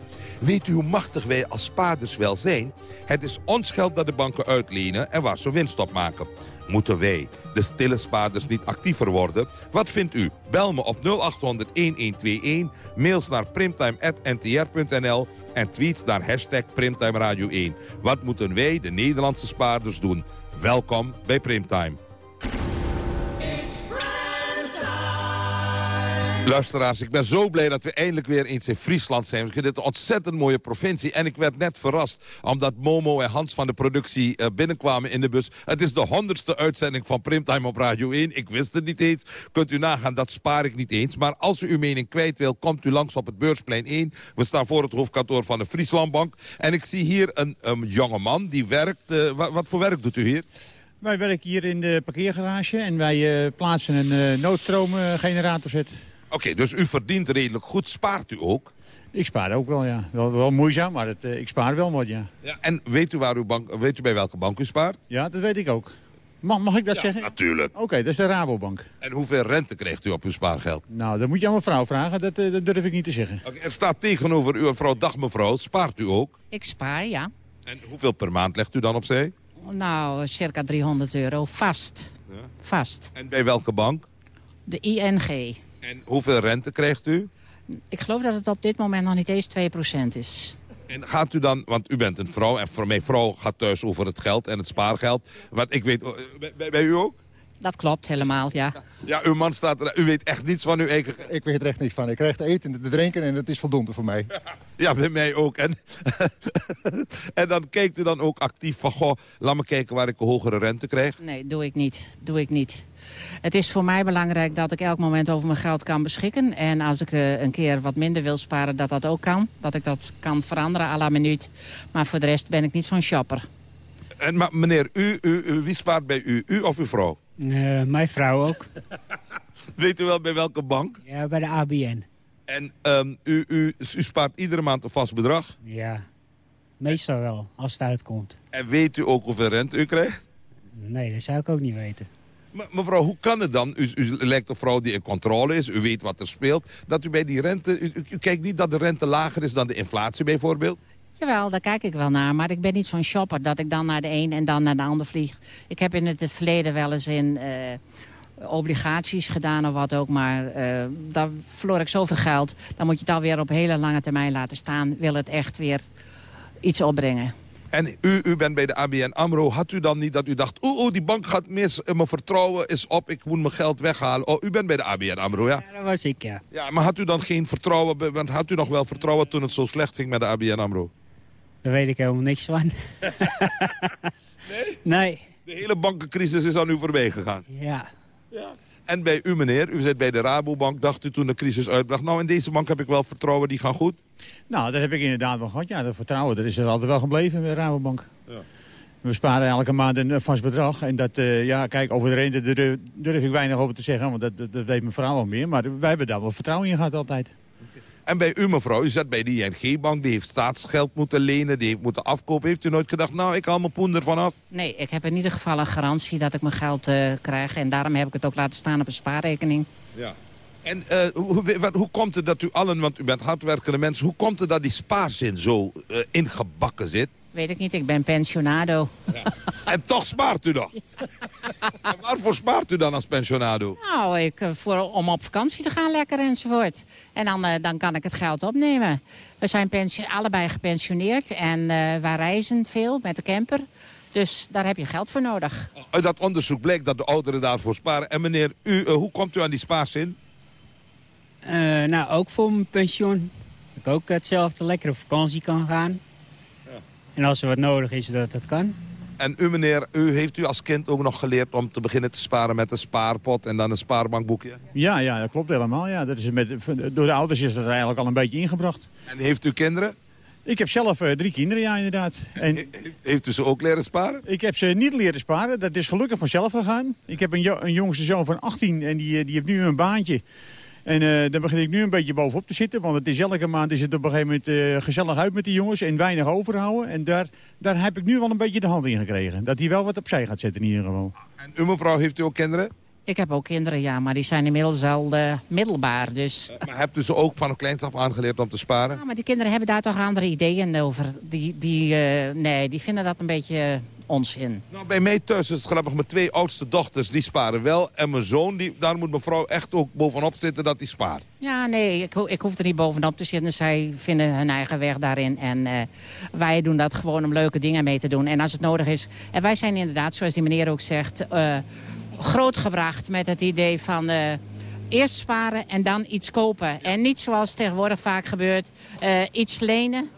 Weet u hoe machtig wij als spaarders wel zijn? Het is ons geld dat de banken uitlenen en waar ze winst op maken. Moeten wij, de stille spaarders, niet actiever worden? Wat vindt u? Bel me op 0800-1121, mails naar primtime.ntr.nl en tweets naar hashtag Primtime Radio 1. Wat moeten wij, de Nederlandse spaarders, doen? Welkom bij Primtime. Luisteraars, ik ben zo blij dat we eindelijk weer eens in Friesland zijn. Vind dit een ontzettend mooie provincie. En ik werd net verrast omdat Momo en Hans van de productie uh, binnenkwamen in de bus. Het is de honderdste uitzending van Primtime op Radio 1. Ik wist het niet eens. Kunt u nagaan, dat spaar ik niet eens. Maar als u uw mening kwijt wil, komt u langs op het Beursplein 1. We staan voor het hoofdkantoor van de Frieslandbank. En ik zie hier een, een jonge man die werkt. Uh, wat, voor werk doet u hier? Wij werken hier in de parkeergarage en wij uh, plaatsen een uh, noodstroomgenerator. Oké, okay, dus u verdient redelijk goed. Spaart u ook? Ik spaar ook wel, ja. Wel, wel moeizaam, maar het, uh, ik spaar wel wat, ja. ja. En weet u, waar uw bank, weet u bij welke bank u spaart? Ja, dat weet ik ook. Mag, mag ik dat zeggen? Natuurlijk. Oké, dat is de Rabobank. En hoeveel rente krijgt u op uw spaargeld? Nou, dat moet je aan mijn vrouw vragen. Dat, eh, dat durf ik niet te zeggen. Oké, er staat tegenover uw vrouw, dag mevrouw, spaart u ook? Ik spaar, ja. En hoeveel per maand legt u dan opzij? Nou, circa 300 euro. Vast. Vast. En bij welke bank? De ING. En hoeveel rente krijgt u? Ik geloof dat het op dit moment nog niet eens 2% is. En gaat u dan, want u bent een vrouw en voor mijn vrouw gaat thuis over het geld en het spaargeld. Want ik weet, eh, bij, bij u ook? Dat klopt helemaal, ja. Ja, uw man staat er, u weet echt niets van uw eigen... Ik weet er echt niks van. Ik krijg te eten en te drinken en dat is voldoende voor mij. [LAUGHS] Ja, bij mij ook. En, [LAUGHS] en dan kijkt u dan ook actief van, goh, laat me kijken waar ik een hogere rente krijg. Nee, doe ik niet. Doe ik niet. Het is voor mij belangrijk dat ik elk moment over mijn geld kan beschikken. En als ik eh, een keer wat minder wil sparen, dat dat ook kan. Dat ik dat kan veranderen à la minuut. Maar voor de rest ben ik niet zo'n shopper. En maar meneer, u, u, u, wie spaart bij u? U of uw vrouw? Nee, mijn vrouw ook. [LAUGHS] Weet u wel bij welke bank? Ja, bij de ABN. En um, u, u, u spaart iedere maand een vast bedrag? Ja, meestal wel, als het uitkomt. En weet u ook hoeveel rente u krijgt? Nee, dat zou ik ook niet weten. Maar, mevrouw, hoe kan het dan? U, u lijkt een vrouw die in controle is, u weet wat er speelt... dat u bij die rente... U, u kijkt niet dat de rente lager is dan de inflatie bijvoorbeeld? Jawel, daar kijk ik wel naar. Maar ik ben niet zo'n shopper dat ik dan naar de een en dan naar de ander vlieg. Ik heb in het verleden wel eens in uh, obligaties gedaan of wat ook. Maar uh, daar verloor ik zoveel geld. Dan moet je het alweer op hele lange termijn laten staan. Wil het echt weer iets opbrengen. En u, u bent bij de ABN AMRO. Had u dan niet dat u dacht... oeh, oeh die bank gaat mis, mijn vertrouwen is op, ik moet mijn geld weghalen. Oh, u bent bij de ABN AMRO, ja? Ja, dat was ik, ja. Ja, maar had u dan geen vertrouwen... want had u nog wel vertrouwen toen het zo slecht ging met de ABN AMRO? Daar weet ik helemaal niks van. nee? Nee. De hele bankencrisis is aan u voorbij gegaan? Ja. ja. En bij u, meneer, u zit bij de Rabobank, dacht u toen de crisis uitbracht... nou, in deze bank heb ik wel vertrouwen, die gaan goed? Nou, dat heb ik inderdaad wel gehad. Ja, dat vertrouwen dat is er altijd wel gebleven bij de Rabobank. Ja. We sparen elke maand een vast bedrag. En dat, uh, ja, kijk, over de rente durf, durf, ik weinig over te zeggen, want dat, dat, dat weet mijn vrouw al meer. Maar wij hebben daar wel vertrouwen in gehad altijd. En bij u, mevrouw, u zat bij de ING-bank, die heeft staatsgeld moeten lenen, die heeft moeten afkopen. Heeft u nooit gedacht, nou, ik haal mijn poen ervan af? Nee, ik heb in ieder geval een garantie dat ik mijn geld uh, krijg. En daarom heb ik het ook laten staan op een spaarrekening. Ja. En uh, hoe, wat, hoe komt het dat u allen, want u bent hardwerkende mensen... hoe komt het dat die spaarzin zo uh, ingebakken zit? Weet ik niet, ik ben pensionado. Ja. En toch spaart u nog? [LAUGHS] en waarvoor spaart u dan als pensionado? Nou, ik, voor, om op vakantie te gaan lekker enzovoort. En dan, uh, dan kan ik het geld opnemen. We zijn allebei gepensioneerd en wij reizen veel met de camper. Dus daar heb je geld voor nodig. Uit dat onderzoek bleek dat de ouderen daarvoor sparen. En meneer, u, hoe komt u aan die spaarzin? Nou, ook voor mijn pensioen. Dat ik ook hetzelfde lekker op vakantie kan gaan. En als er wat nodig is, dat dat kan. En u meneer, u heeft u als kind ook nog geleerd om te beginnen te sparen met een spaarpot en dan een spaarbankboekje? Ja, ja dat klopt helemaal. Ja. Dat is met, door de ouders is dat eigenlijk al een beetje ingebracht. En heeft u kinderen? Ik heb zelf uh, drie kinderen, ja, inderdaad. En heeft, heeft u ze ook leren sparen? Ik heb ze niet leren sparen. Dat is gelukkig vanzelf gegaan. Ik heb een, jo een jongste zoon van 18 en die, die heeft nu een baantje. En uh, daar begin ik nu een beetje bovenop te zitten. Want het is elke maand is het op een gegeven moment uh, gezellig uit met die jongens. En weinig overhouden. En daar, daar heb ik nu wel een beetje de hand in gekregen. Dat hij wel wat opzij gaat zetten in ieder geval. En u mevrouw, heeft u ook kinderen? Ik heb ook kinderen, ja. Maar die zijn inmiddels al uh, middelbaar. Dus... Uh, maar hebt u ze ook van kleins af aangeleerd om te sparen? Ja, maar die kinderen hebben daar toch andere ideeën over. Die, die, nee, die vinden dat een beetje onzin. Nou, bij mij thuis is het grappig. Mijn twee oudste dochters, die sparen wel. En mijn zoon, die, daar moet mevrouw echt ook bovenop zitten dat hij spaart. Ja, nee, ik, ik hoef er niet bovenop te zitten. Zij vinden hun eigen weg daarin. En uh, wij doen dat gewoon om leuke dingen mee te doen. En als het nodig is... En wij zijn inderdaad, zoals die meneer ook zegt... Uh, grootgebracht met het idee van... Uh, eerst sparen en dan iets kopen. En niet zoals tegenwoordig vaak gebeurt, iets lenen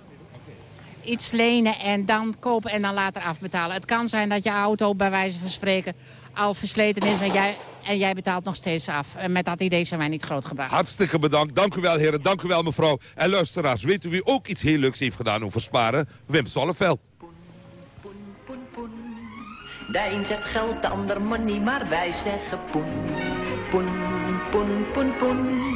iets lenen en dan kopen en dan later afbetalen. Het kan zijn dat je auto bij wijze van spreken al versleten is en jij, en jij betaalt nog steeds af. En met dat idee zijn wij niet grootgebracht. Hartstikke bedankt. Dank u wel heren, dank u wel mevrouw. En luisteraars, weet u wie ook iets heel leuks heeft gedaan over sparen? Wim Solleveld. De een zegt geld, de ander money, maar wij zeggen poen. Poen, poen, poen, poen.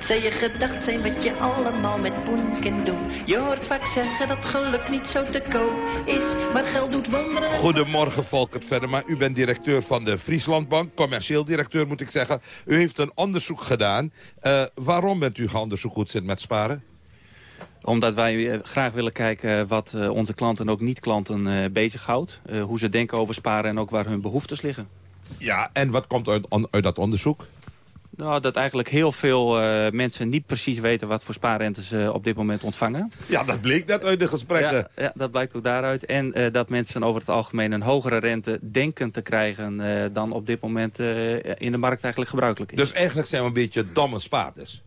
Zou je gedacht zijn wat je allemaal met poen kan doen? Je hoort vaak zeggen dat geluk niet zo te koop is, maar geld doet wonderen. Goedemorgen, Volkert Venema. U bent directeur van de Frieslandbank, commercieel directeur moet ik zeggen. U heeft een onderzoek gedaan. Eh, waarom bent u gaan onderzoeken hoe het zit met sparen? Omdat wij eh, graag willen kijken wat eh, onze klanten en ook niet-klanten eh, bezighoudt. Eh, hoe ze denken over sparen en ook waar hun behoeftes liggen. Ja, en wat komt uit, uit dat onderzoek? Nou, dat eigenlijk heel veel eh, mensen niet precies weten wat voor spaarrentes ze op dit moment ontvangen. Ja, dat bleek net uit de gesprekken. Ja, ja, dat blijkt ook daaruit. En eh, dat mensen over het algemeen een hogere rente denken te krijgen... eh, dan op dit moment in de markt eigenlijk gebruikelijk is. Dus eigenlijk zijn we een beetje domme spaarders.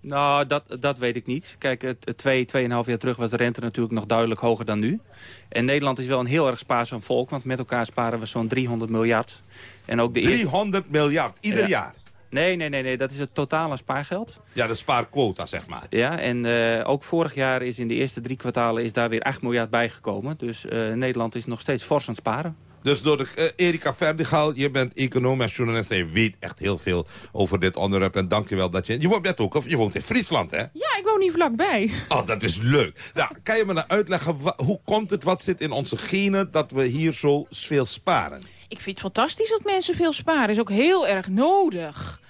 Nou, dat, dat weet ik niet. Kijk, twee, tweeënhalf jaar terug was de rente natuurlijk nog duidelijk hoger dan nu. En Nederland is wel een heel erg spaarzaam volk, want met elkaar sparen we zo'n 300 miljard. En ook de eerste- 300 miljard, ieder Ja. jaar. Nee, nee, nee, nee, dat is het totale spaargeld. Ja, de spaarquota, zeg maar. Ja, en eh, ook vorig jaar is in de eerste drie kwartalen is daar weer 8 miljard bijgekomen. Dus eh, Nederland is nog steeds fors aan het sparen. Dus door de, eh, Erika Verdigal, je bent econoom en journalist... en je weet echt heel veel over dit onderwerp. En dank je wel dat je... Je woont net ook, of je woont in Friesland, hè? Ja, ik woon hier vlakbij. Oh, dat is leuk. Nou, kan je me nou uitleggen, hoe komt het, wat zit in onze genen... dat we hier zo veel sparen? Ik vind het fantastisch dat mensen veel sparen. is ook heel erg nodig.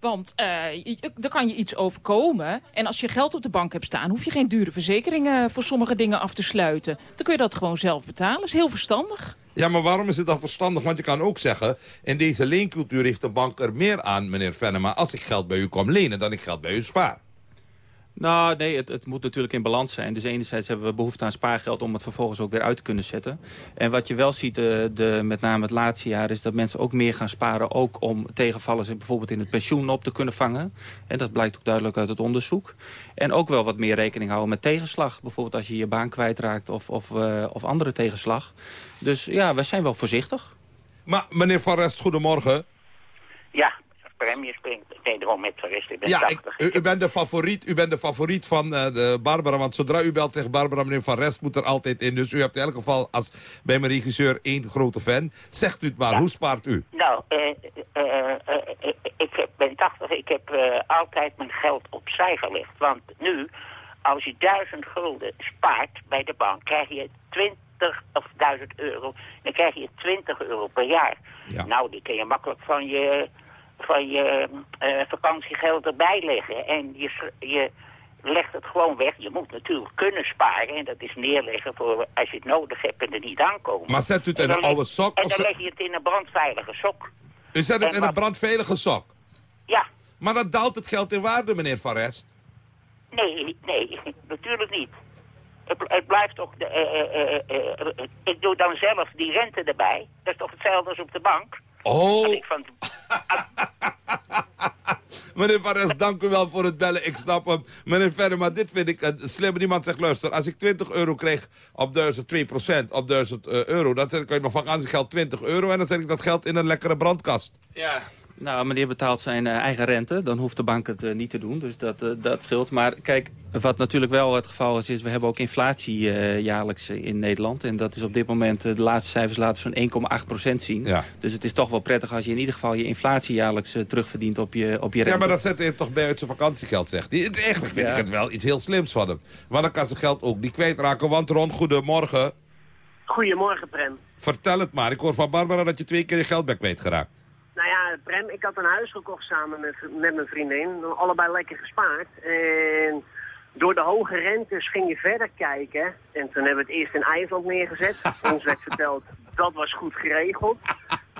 Want eh, je- er kan je iets overkomen. En als je geld op de bank hebt staan... hoef je geen dure verzekeringen voor sommige dingen af te sluiten. Dan kun je dat gewoon zelf betalen. is heel verstandig. Ja, maar waarom is het dan verstandig? Want je kan ook zeggen... in deze leencultuur heeft de bank er meer aan, meneer Venema... als ik geld bij u kom lenen dan ik geld bij u spaar. Nou, nee, het, het moet natuurlijk in balans zijn. Dus enerzijds hebben we behoefte aan spaargeld om het vervolgens ook weer uit te kunnen zetten. En wat je wel ziet, eh, de, met name het laatste jaar, is dat mensen ook meer gaan sparen. Ook om tegenvallers in- bijvoorbeeld in het pensioen op te kunnen vangen. En dat blijkt ook duidelijk uit het onderzoek. En ook wel wat meer rekening houden met tegenslag. Bijvoorbeeld als je je baan kwijtraakt of, of, eh, of andere tegenslag. Dus ja, wij zijn wel voorzichtig. Maar meneer Van Rest, goedemorgen. Ja, Premier springt wederom met Verrest. Ik ben Ja, ik, 80. u, u bent de favoriet, u bent de favoriet van eh, de Barbara. Want zodra u belt, zegt Barbara, meneer Van Rest moet er altijd in. Dus u hebt in elk geval als bij mijn regisseur één grote fan. Zegt u het maar, hoe spaart u? Nou, eh, eh, ik ben 80. Ik heb altijd mijn geld opzij gelegd. Want nu, als je 1000 gulden spaart bij de bank, krijg je 20 of 1000 euro. Dan krijg je 20 euro per jaar. Nou, die kun je makkelijk van je, van je eh, vakantiegeld erbij leggen. En je, je legt het gewoon weg. Je moet natuurlijk kunnen sparen. En dat is neerleggen voor als je het nodig hebt en er niet aankomen. Maar zet u het in een oude sok En dan zet- leg je het in een brandveilige sok. U zet het En in een brandveilige sok. Ja. Maar dan daalt het geld in waarde, meneer Van Rest. Nee, nee, [LAUGHS] natuurlijk niet. Het, het blijft toch... De, eh, eh, eh, eh, ik doe dan zelf die rente erbij. Dat is toch hetzelfde als op de bank? Oh. Als ik van, [LAUGHS] Meneer Van Rest, dank u wel voor het bellen. Ik snap hem. Meneer Verder, maar dit vind ik een slimme. Iemand zegt, luister, als ik 20 euro kreeg op 1000, 2% op 1000 eh, euro... dan zet ik uit mijn vakantiegeld 20 euro... en dan zet ik dat geld in een lekkere brandkast. Ja. Nou, meneer betaalt zijn eh, eigen rente. Dan hoeft de bank het eh, niet te doen. Dus dat, eh, dat scheelt. Maar kijk, wat natuurlijk wel het geval is... is we hebben ook inflatie eh, jaarlijks in Nederland. En dat is op dit moment... de laatste cijfers laten zo'n 1,8% zien. Ja. Dus het is toch wel prettig als je in ieder geval... je inflatie jaarlijks terugverdient op je, op je rente. Ja, maar dat zet hij toch bij uit zijn vakantiegeld, zegt hij. Het, eigenlijk vind Ja. ik het wel iets heel slims van hem. Want dan kan zijn geld ook niet kwijtraken. Want Ron, goedemorgen. Goedemorgen, Prem. Vertel het maar. Ik hoor van Barbara dat je twee keer je geld bent kwijtgeraakt. Prem, ik had een huis gekocht samen met, met mijn vriendin. Allebei lekker gespaard. En door de hoge rentes ging je verder kijken. En toen hebben we het eerst in IJsland neergezet. Ons werd verteld, dat was goed geregeld.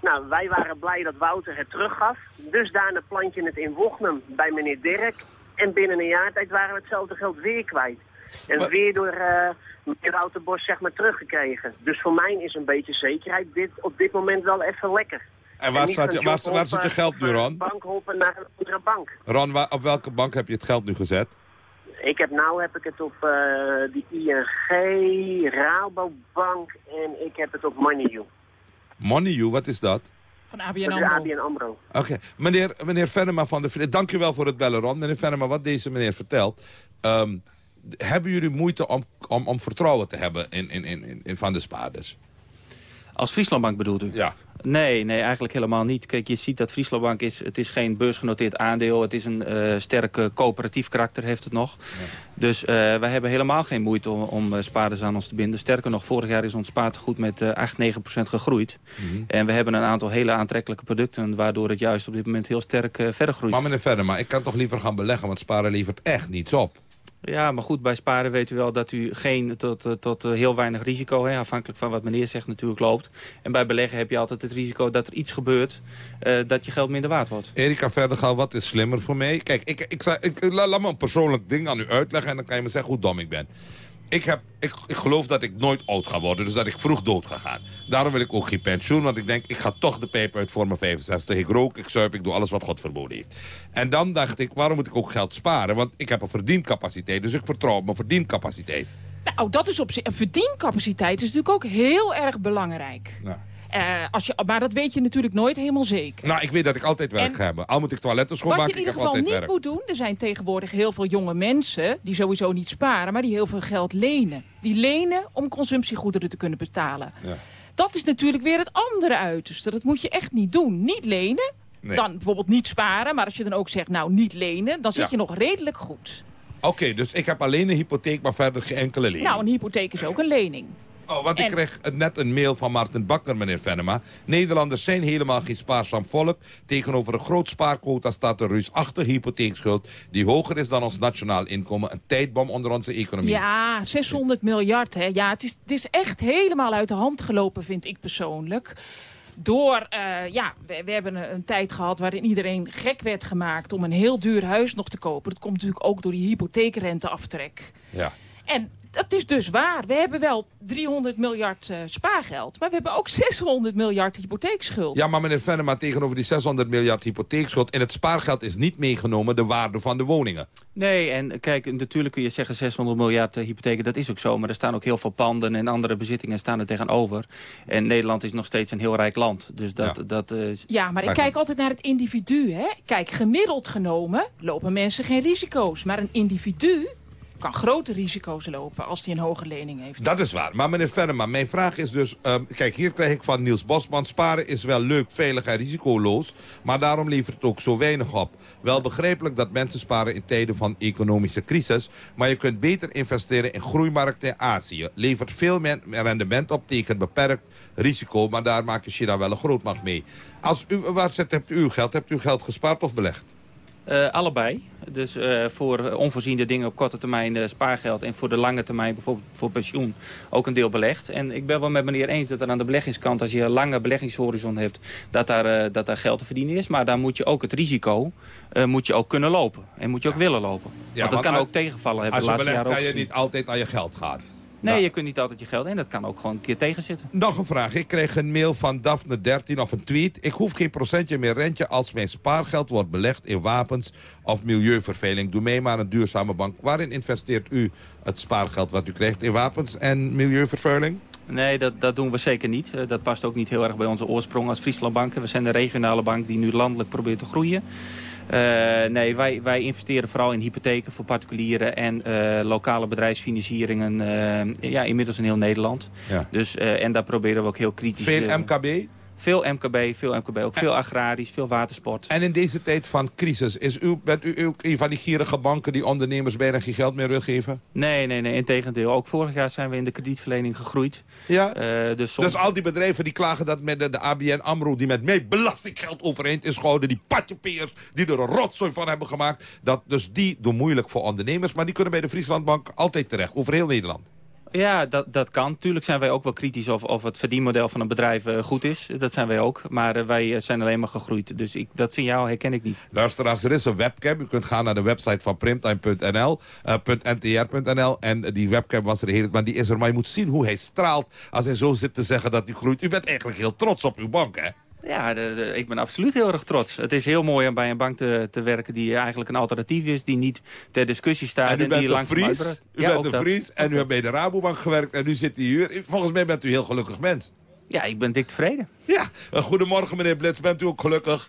Nou, wij waren blij dat Wouter het teruggaf. Dus daarna plant je het in Wochnum bij meneer Dirk. En binnen een jaar tijd waren we hetzelfde geld weer kwijt. En weer door eh meneer Wouter Bos zeg maar teruggekregen. Dus voor mij is een beetje zekerheid dit, op dit moment wel even lekker. En waar niet staat je- waar- job waar zit je geld nu, Ron? Bank hoppen naar een andere bank. Ron, waar- op welke bank heb je het geld nu gezet? Ik heb nou heb ik het op eh die ING, Rabobank en ik heb het op MoneyU. MoneyU, wat is dat? Van ABN AMRO. ABN AMRO. Oké, meneer, meneer Venema van de Vrienden, dank u wel voor het bellen, Ron. Meneer Venema, wat deze meneer vertelt... ehm, hebben jullie moeite om, om, om vertrouwen te hebben in, in, in, in, van de spaarders? Als Frieslandbank bedoelt u? Ja. Nee, nee, eigenlijk helemaal niet. Kijk, je ziet dat Frieslandbank is, het is geen beursgenoteerd aandeel. Het is een uh, sterk coöperatief karakter, heeft het nog. Dus uh, wij hebben helemaal geen moeite om, om uh, spaarders aan ons te binden. Sterker nog, vorig jaar is ons spaartegoed met 8, 9 procent gegroeid. Mm -hmm. En we hebben een aantal hele aantrekkelijke producten... waardoor het juist op dit moment heel sterk verder groeit. Maar meneer Verder, maar ik kan toch liever gaan beleggen... want sparen levert echt niets op. Ja, maar goed, bij sparen weet u wel dat u geen tot, tot heel weinig risico, hè, afhankelijk van wat meneer zegt, natuurlijk loopt. En bij beleggen heb je altijd het risico dat er iets gebeurt, uh, dat je geld minder waard wordt. Erika Verdergaal, wat is slimmer voor mij? Kijk, ik, ik, ik, ik, laat me een persoonlijk ding aan u uitleggen en dan kan je me zeggen hoe dom ik ben ik, heb, ik, ik geloof dat ik nooit oud ga worden. Dus dat ik vroeg dood ga gaan. Daarom wil ik ook geen pensioen. Want ik denk, ik ga toch de pijp uit voor mijn 65. Ik rook, ik zuip, ik doe alles wat God verboden heeft. En dan dacht ik, waarom moet ik ook geld sparen? Want ik heb een verdiencapaciteit. Dus ik vertrouw op mijn verdiencapaciteit. Nou, dat is op zich... Een verdiencapaciteit is natuurlijk ook heel erg belangrijk. Uh, als je, maar dat weet je natuurlijk nooit helemaal zeker. Nou, ik weet dat ik altijd werk en heb. Al moet ik toiletten schoonmaken, Wat je in ieder geval niet werk. moet doen... er zijn tegenwoordig heel veel jonge mensen... die sowieso niet sparen, maar die heel veel geld lenen. Die lenen om consumptiegoederen te kunnen betalen. Ja. Dat is natuurlijk weer het andere uiterste. Dat moet je echt niet doen. Niet lenen, nee. dan bijvoorbeeld niet sparen. Maar als je dan ook zegt, nou, niet lenen... dan zit ja. je nog redelijk goed. Oké, okay, dus ik heb alleen een hypotheek, maar verder geen enkele lening. Nou, een hypotheek is ook een lening. Oh, want en... ik kreeg net een mail van Martin Bakker, meneer Venema. Nederlanders zijn helemaal geen spaarzaam volk. Tegenover een groot spaarquota staat een reusachtige hypotheekschuld... die hoger is dan ons nationaal inkomen. Een tijdbom onder onze economie. Ja, 600 miljard, hè. Ja, het is, het is echt helemaal uit de hand gelopen, vind ik persoonlijk door, uh, ja, we, we, hebben een, een, tijd gehad waarin iedereen gek werd gemaakt om een heel duur huis nog te kopen. Dat komt natuurlijk ook door die hypotheekrenteaftrek. Ja. En dat is dus waar. We hebben wel 300 miljard uh, spaargeld. Maar we hebben ook 600 miljard hypotheekschuld. Ja, maar meneer Venema, tegenover die 600 miljard hypotheekschuld... in het spaargeld is niet meegenomen de waarde van de woningen. Nee, en kijk, natuurlijk kun je zeggen 600 miljard uh, hypotheken. Dat is ook zo, maar er staan ook heel veel panden... en andere bezittingen staan er tegenover. En Nederland is nog steeds een heel rijk land. Dus dat, ja. dat uh, Ja, maar ik kijk altijd naar het individu. Hè? Kijk, gemiddeld genomen lopen mensen geen risico's. Maar een individu kan grote risico's lopen als hij een hoge lening heeft. Dat is waar. Maar meneer Venema, mijn vraag is dus... Um, kijk, hier krijg ik van Niels Bosman... sparen is wel leuk, veilig en risicoloos... maar daarom levert het ook zo weinig op. Wel begrijpelijk dat mensen sparen in tijden van economische crisis... maar je kunt beter investeren in groeimarkten in Azië. Levert veel rendement op tegen beperkt risico... maar daar maakt China wel een grootmacht mee. Als u, waar zet, hebt u uw geld? Hebt u geld gespaard of belegd? Uh, allebei. Dus uh, voor onvoorziene dingen op korte termijn uh, spaargeld... en voor de lange termijn, bijvoorbeeld voor pensioen, ook een deel belegd. En ik ben wel met meneer eens dat er aan de beleggingskant... als je een lange beleggingshorizon hebt, dat daar, dat daar geld te verdienen is. Maar daar moet je ook het risico moet je ook kunnen lopen. En moet je ook ja. willen lopen. Ja, want dat kan ook tegenvallen hebben. Als je belegt, kan je niet altijd aan je geld gaan. Nee, ja. je kunt niet altijd je geld in. Dat kan ook gewoon een keer tegenzitten. Nog een vraag. Ik kreeg een mail van Daphne13 of een tweet. Ik hoef geen procentje meer rentje als mijn spaargeld wordt belegd in wapens of milieuverveling. Doe mee maar een duurzame bank. Waarin investeert u het spaargeld wat u krijgt in wapens en milieuvervuiling? Nee, dat, dat doen we zeker niet. Uh, dat past ook niet heel erg bij onze oorsprong als Frieslandbanken. We zijn de regionale bank die nu landelijk probeert te groeien. Uh, nee, wij, wij investeren vooral in hypotheken voor particulieren en uh, lokale bedrijfsfinancieringen. Uh, ja, inmiddels in heel Nederland. Ja. Dus, en daar proberen we ook heel kritisch... Veel MKB? Veel MKB, veel MKB. Ook veel agrarisch, veel watersport. En in deze tijd van crisis, is u, bent u ook een van die gierige banken die ondernemers bijna geen geld meer teruggeven? Nee, nee, nee. Integendeel. Ook vorig jaar zijn we in de kredietverlening gegroeid. Ja? Uh, dus, soms... dus al die bedrijven die klagen dat met de, de ABN AMRO, die met mee belastinggeld overeind is gehouden, die patjepeers die er een rotzooi van hebben gemaakt, dat, dus die doen moeilijk voor ondernemers, maar die kunnen bij de Frieslandbank altijd terecht, over heel Nederland. Ja, dat, dat kan. Tuurlijk zijn wij ook wel kritisch of, of het verdienmodel van een bedrijf uh, goed is. Dat zijn wij ook. Maar uh, wij zijn alleen maar gegroeid. Dus ik, dat signaal herken ik niet. Luisteraars, er is een webcam. U kunt gaan naar de website van primtime.nl. En die webcam was er. Maar die is er. Maar je moet zien hoe hij straalt als hij zo zit te zeggen dat hij groeit. U bent eigenlijk heel trots op uw bank, hè? Ja, de, de, ik ben absoluut heel erg trots. Het is heel mooi om bij een bank te, te werken die eigenlijk een alternatief is. Die niet ter discussie staat. En u bent die een Fries, u ja, bent een Fries en u hebt bij de Rabobank gewerkt. En nu zit u hier. Volgens mij bent u een heel gelukkig mens. Ja, ik ben dik tevreden. Ja, goedemorgen meneer Blitz. Bent u ook gelukkig?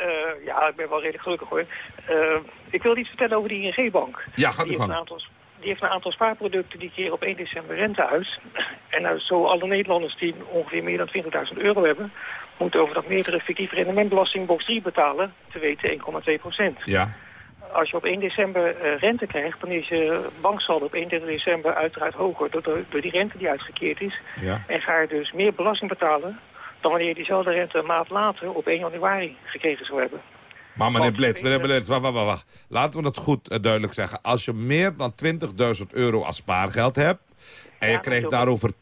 Uh, ja, ik ben wel redelijk gelukkig hoor. Uh, ik wil iets vertellen over die ING-bank. Ja, gaat u die gang. Heeft een aantal, die die heeft een aantal spaarproducten die keren op 1 december rente uit. [CLEARS THROAT] En nou, zo alle Nederlanders die ongeveer meer dan 20.000 euro hebben... moeten over dat meerdere fictief rendementbelasting box 3 betalen, te weten 1,2 procent. Ja. Als je op 1 december eh, rente krijgt, dan is je banksaldo op 31 december uiteraard hoger... Door, door, door die rente die uitgekeerd is. Ja. En ga je dus meer belasting betalen... dan wanneer je diezelfde rente een maand later op 1 januari gekregen zou hebben. Maar meneer Blitz, meneer Blitz, wacht, wacht, wacht. Laten we het goed eh, duidelijk zeggen. Als je meer dan 20.000 euro als spaargeld hebt... en je krijgt daarover 2%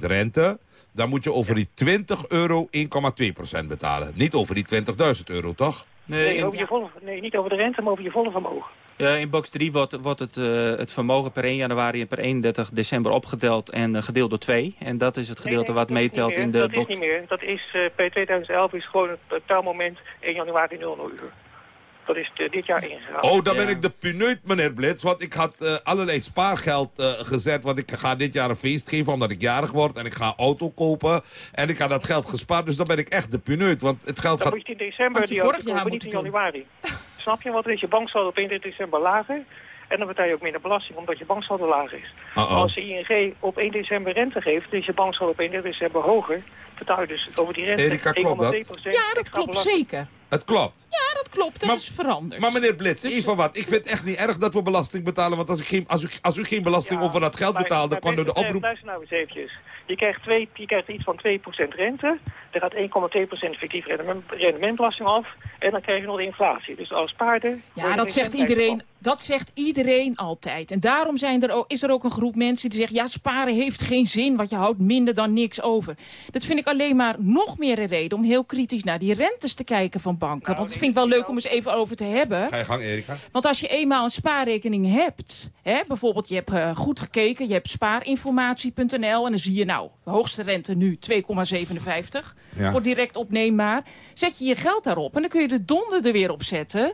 rente... dan moet je over die 20 euro 1,2% betalen. Niet over die 20.000 euro, toch? Nee, in- over je volle, nee, niet over de rente, maar over je volle vermogen. Ja, in box 3 wordt, wordt het, eh, het vermogen per 1 januari en per 31 december opgeteld en eh, gedeeld door 2. En dat is het gedeelte wat meetelt in de dat box. is niet meer. Dat is, eh per 2011 is gewoon het totaalmoment 1 januari 00 uur. Dat is eh, dit jaar ingegaan. Oh, dan ben ik de pineut, meneer Blitz. Want ik had eh, allerlei spaargeld eh, gezet. Want ik ga dit jaar een feest geven omdat ik jarig word. En ik ga een auto kopen. En ik had dat geld gespaard. Dus dan ben ik echt de pineut. Want het geld Dan gaat... moet je in december die vorig auto jaar kopen, niet in januari. Snap je? Want dan is je banksaldo op 1 december lager. En dan betaal je ook minder belasting omdat je banksaldo lager is. Als de ING op 1 december rente geeft, dan is je banksaldo op 1 december hoger. Betaal je dus over die rente Erika, klopt dat? 1,2% Ja, dat klopt belasting. zeker. Het klopt. Ja, dat klopt. Dat Maar- is veranderd. Maar meneer Blitz, Dus- even wat. Ik vind het echt niet erg dat we belasting betalen. Want als, ik geen, als, u, als u geen belasting over dat geld Maar- betaalt... dan kan u de oproep... Luister nou eens eventjes. Je krijgt, twee, je krijgt iets van 2% rente. Er gaat 1,2% fictief rendement- rendementbelasting af. En dan krijg je nog de inflatie. Dus als je Ja, dat zegt, iedereen, dat zegt iedereen altijd. En daarom zijn er ook, is er ook een groep mensen die zeggen... ja, sparen heeft geen zin, want je houdt minder dan niks over. Dat vind ik alleen maar nog meer een reden... om heel kritisch naar die rentes te kijken van banken. want dat vind ik wel leuk om eens even over te hebben. Ga je gang, Erika. Want als je eenmaal een spaarrekening hebt... Hè, bijvoorbeeld je hebt eh, goed gekeken, je hebt spaarinformatie.nl... en dan zie je nou, de hoogste rente nu 2,57 Ja. voor direct opneembaar. Zet je je geld daarop en dan kun je de donder er weer op zetten...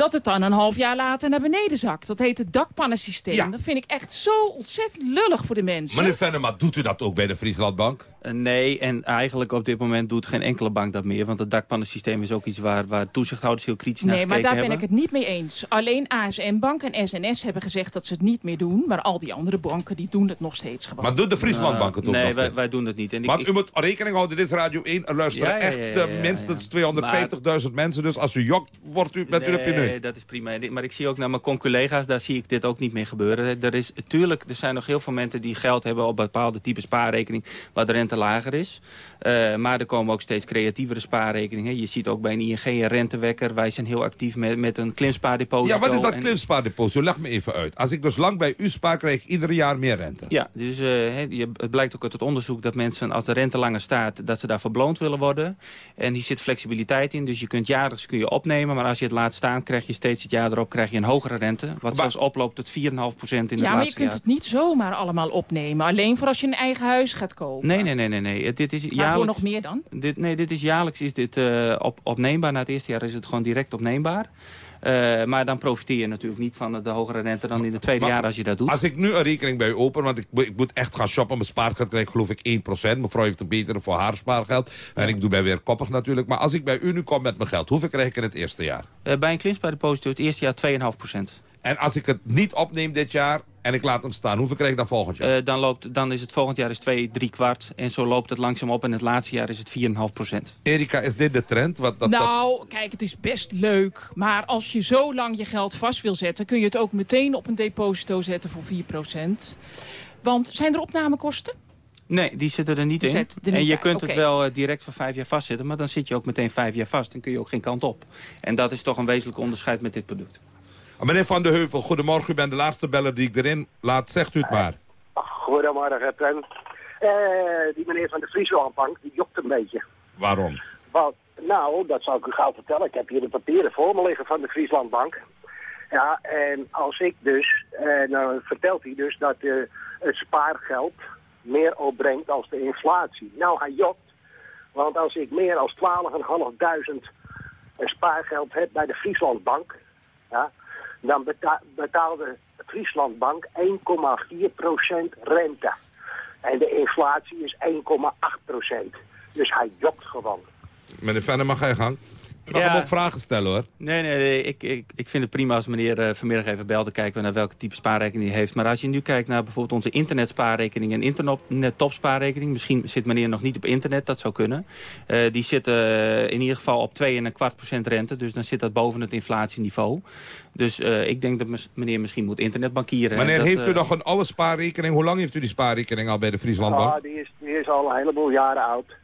dat het dan een half jaar later naar beneden zakt. Dat heet het dakpannensysteem. Ja. Dat vind ik echt zo ontzettend lullig voor de mensen. Meneer Venema, doet u dat ook bij de Frieslandbank? Eh, nee, en eigenlijk op dit moment doet geen enkele bank dat meer. Want het dakpannensysteem is ook iets waar, waar toezichthouders heel kritisch naar Nee, maar gekeken daar ben hebben. ik het niet mee eens. Alleen ASM Bank en SNS hebben gezegd dat ze het niet meer doen. Maar al die andere banken die doen het nog steeds gewoon. Maar doet de Frieslandbank het ook nee, nog wij, steeds? wij doen het niet. En Want ik- u moet rekening houden, dit is Radio 1. Er luisteren Ja, ja, ja, echt ja, eh, ja, minstens ja. 250.000 mensen. Dus als u jokt, wordt u, bent u de Nee, pineut. dat is prima. Maar ik zie ook naar mijn collega's, daar zie ik dit ook niet meer gebeuren. Er, is, tuurlijk, er zijn nog heel veel mensen die geld hebben op bepaalde type spaarrekening waar de rente lager is. Eh, maar er komen ook steeds creatievere spaarrekeningen. Je ziet ook bij een ING een rentewekker. Wij zijn heel actief met, met een klimspaardeposito. Ja, wat is dat En- klimspaardeposito? Leg me even uit. Als ik dus lang bij u spaar, krijg ik ieder jaar meer rente. Ja, dus eh, hè, je- het blijkt ook uit het onderzoek dat mensen als de rente langer staat, dat ze daarvoor beloond willen worden. En hier zit flexibiliteit in, dus je kunt jaarlijks kun je opnemen, maar als je het laat staan, krijg je steeds het jaar erop krijg je een hogere rente. Wat zelfs oploopt tot 4,5% in het ja, maar je laatste kunt jaar. het niet zomaar allemaal opnemen. Alleen voor als je een eigen huis gaat kopen. Nee, nee, nee, nee. nee. Het- Dit is Maar jaarlijks, voor nog meer dan? Dit, nee, dit is jaarlijks is dit, eh, op, opneembaar. Na het eerste jaar is het gewoon direct opneembaar. Eh, maar dan profiteer je natuurlijk niet van de hogere rente dan in het tweede jaar als je dat doet. Als ik nu een rekening bij u open, want ik, ik moet echt gaan shoppen. Mijn spaargeld krijg ik geloof ik 1%. Mevrouw heeft een betere voor haar spaargeld. En ik doe bij weer koppig natuurlijk. Maar als ik bij u nu kom met mijn geld, hoeveel krijg ik in het eerste jaar? Eh, bij een klimspaardeposito het eerste jaar 2,5%. En als ik het niet opneem dit jaar en ik laat hem staan, hoeveel krijg ik dan volgend jaar? Eh, dan, loopt, dan is het volgend jaar is 2, 3 kwart. En zo loopt het langzaam op. En het laatste jaar is het 4,5 procent. Erika, is dit de trend? Wat, dat, dat- nou, kijk, het is best leuk. Maar als je zo lang je geld vast wil zetten... kun je het ook meteen op een deposito zetten voor 4%. Want zijn er opnamekosten? Nee, die zitten er niet Die in. er niet en je bij, kunt het wel eh, direct voor vijf jaar vastzetten. Maar dan zit je ook meteen vijf jaar vast. Dan kun je ook geen kant op. En dat is toch een wezenlijk onderscheid met dit product. Meneer Van de Heuvel, goedemorgen. U bent de laatste beller die ik erin laat. Zegt u het maar. Goedemorgen, Prem. Eh, die meneer van de Frieslandbank, die jokt een beetje. Waarom? Want, nou, dat zal ik u gauw vertellen. Ik heb hier de papieren voor me liggen van de Frieslandbank. Ja, en als ik dus, en dan vertelt hij dus dat eh, het spaargeld meer opbrengt als de inflatie. Nou, hij jokt. Want als ik meer dan 12.500 spaargeld heb bij de Frieslandbank, ja, dan beta betaalde de Frieslandbank 1,4% rente. En de inflatie is 1,8%. Dus hij jokt gewoon. Meneer Venema, ga je gang. Je mag hem ook vragen stellen hoor. Nee, nee, nee. Ik, ik, ik vind het prima als meneer eh, vanmiddag even belt... te kijken we naar welke type spaarrekening hij heeft. Maar als je nu kijkt naar bijvoorbeeld onze internetspaarrekening... en internet-topspaarrekening... misschien zit meneer nog niet op internet, dat zou kunnen. Eh, die zitten eh, in ieder geval op 2,25 procent rente. Dus dan zit dat boven het inflatieniveau. Dus ik denk dat meneer misschien moet internetbankieren. Meneer, dat, heeft u nog een oude spaarrekening? Hoe lang heeft u die spaarrekening al bij de Frieslandbank? Ah, die is, die is al een heleboel jaren oud.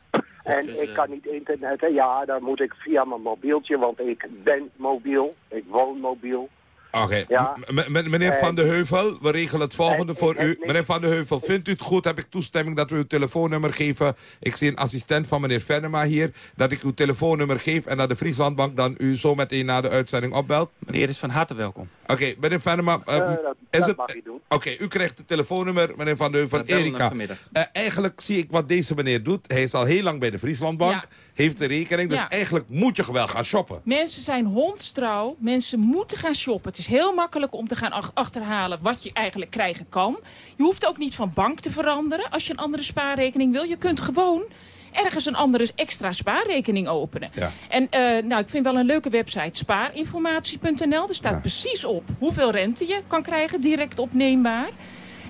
En dus, ik kan niet internetten. Ja, dan moet ik via mijn mobieltje, want ik ben mobiel. Ik woon mobiel. Oké, Ja. Meneer En- Van de Heuvel, we regelen het volgende En- voor u. en- Meneer Van de Heuvel, vindt u het goed? Heb ik toestemming dat we uw telefoonnummer geven? Ik zie een assistent van meneer Venema hier. Dat ik uw telefoonnummer geef en dat de Frieslandbank dan u zo meteen na de uitzending opbelt? Meneer is van harte welkom. Oké, meneer Venema, eh, Eh, dat- is dat het... mag u doen. Oké, u krijgt het telefoonnummer, meneer Van de Heuvel, Erika. vanmiddag. Eh, eigenlijk zie ik wat deze meneer doet. Hij is al heel lang bij de Frieslandbank, Ja. heeft de rekening. Dus Ja. eigenlijk moet je wel gaan shoppen. Mensen zijn hondstrouw. Mensen moeten gaan shoppen. Het is heel makkelijk om te gaan ach- achterhalen wat je eigenlijk krijgen kan. Je hoeft ook niet van bank te veranderen als je een andere spaarrekening wil. Je kunt gewoon ergens een andere extra spaarrekening openen. Ja. En eh, nou, ik vind wel een leuke website, spaarinformatie.nl. Er staat precies op hoeveel rente je kan krijgen, direct opneembaar.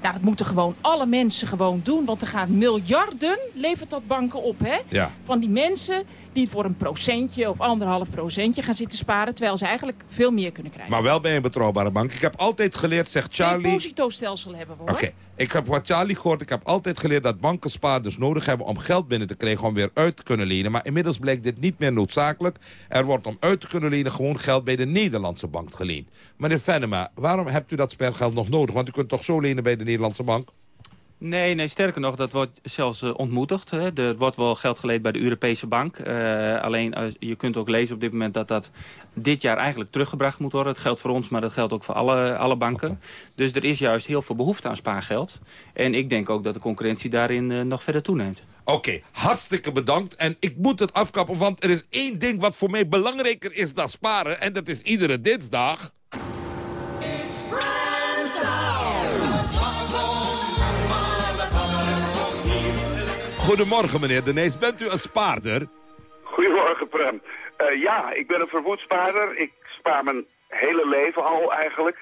Nou, dat moeten gewoon alle mensen gewoon doen. Want er gaan miljarden, levert dat banken op, hè? Ja. Van die mensen die voor een procentje of anderhalf procentje gaan zitten sparen... terwijl ze eigenlijk veel meer kunnen krijgen. Maar wel bij een betrouwbare bank. Ik heb altijd geleerd, zegt Charlie... Depositostelsel hebben we, hoor. Oké, ik heb wat Charlie gehoord. Ik heb altijd geleerd dat banken spaarders nodig hebben om geld binnen te krijgen om weer uit te kunnen lenen. Maar inmiddels blijkt dit niet meer noodzakelijk. Er wordt om uit te kunnen lenen gewoon geld bij de Nederlandse bank geleend. Meneer Venema, waarom hebt u dat spaargeld nog nodig? Want u kunt toch zo lenen bij de Nederlandse bank? Nee, nee, sterker nog, dat wordt zelfs eh, ontmoedigd. Hè. Er wordt wel geld geleend bij de Europese Bank. Eh, alleen, eh, je kunt ook lezen op dit moment dat dat dit jaar eigenlijk teruggebracht moet worden. Dat geldt voor ons, maar dat geldt ook voor alle, alle banken. Dus er is juist heel veel behoefte aan spaargeld. En ik denk ook dat de concurrentie daarin nog verder toeneemt. Oké, hartstikke bedankt. En ik moet het afkappen, want er is één ding wat voor mij belangrijker is dan sparen. En dat is iedere dinsdag... Goedemorgen, meneer De Nees. Bent u een spaarder? Goedemorgen, Prem. Eh, ja, ik ben een verwoed spaarder. Ik spaar mijn hele leven al eigenlijk.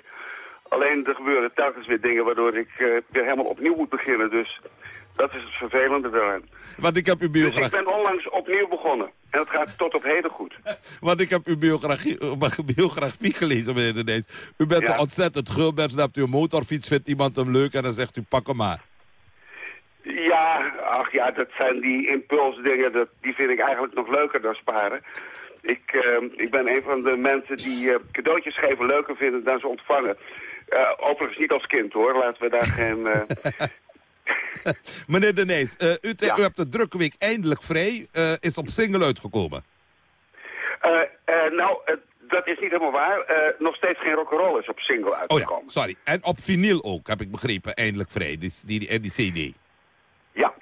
Alleen er gebeuren telkens weer dingen waardoor ik eh, weer helemaal opnieuw moet beginnen. Dus dat is het vervelende daaraan. Want ik heb uw Dus ik biografie... ben onlangs opnieuw begonnen. En het gaat tot op heden goed. [LAUGHS] Want ik heb uw biografie, [LAUGHS] biografie gelezen, meneer De Nees. U bent Ja. een ontzettend gulbers, dan hebt u een motorfiets, vindt iemand hem leuk en dan zegt u pak hem maar. Ja, ach ja, dat zijn die impulsdingen, dat, die vind ik eigenlijk nog leuker dan sparen. Ik, eh, ik ben een van de mensen die eh, cadeautjes geven leuker vinden dan ze ontvangen. Eh, overigens niet als kind hoor, laten we daar geen... eh, [LAUGHS] Meneer De Nees, eh, u, u hebt de drukke week eindelijk vrij, is op single uitgekomen. nou, dat is niet helemaal waar. Nog steeds geen rock'n'roll is op single Oh uitgekomen. ja, sorry. En op vinyl ook, heb ik begrepen, eindelijk vrij, die, die, die, die CD. Ja,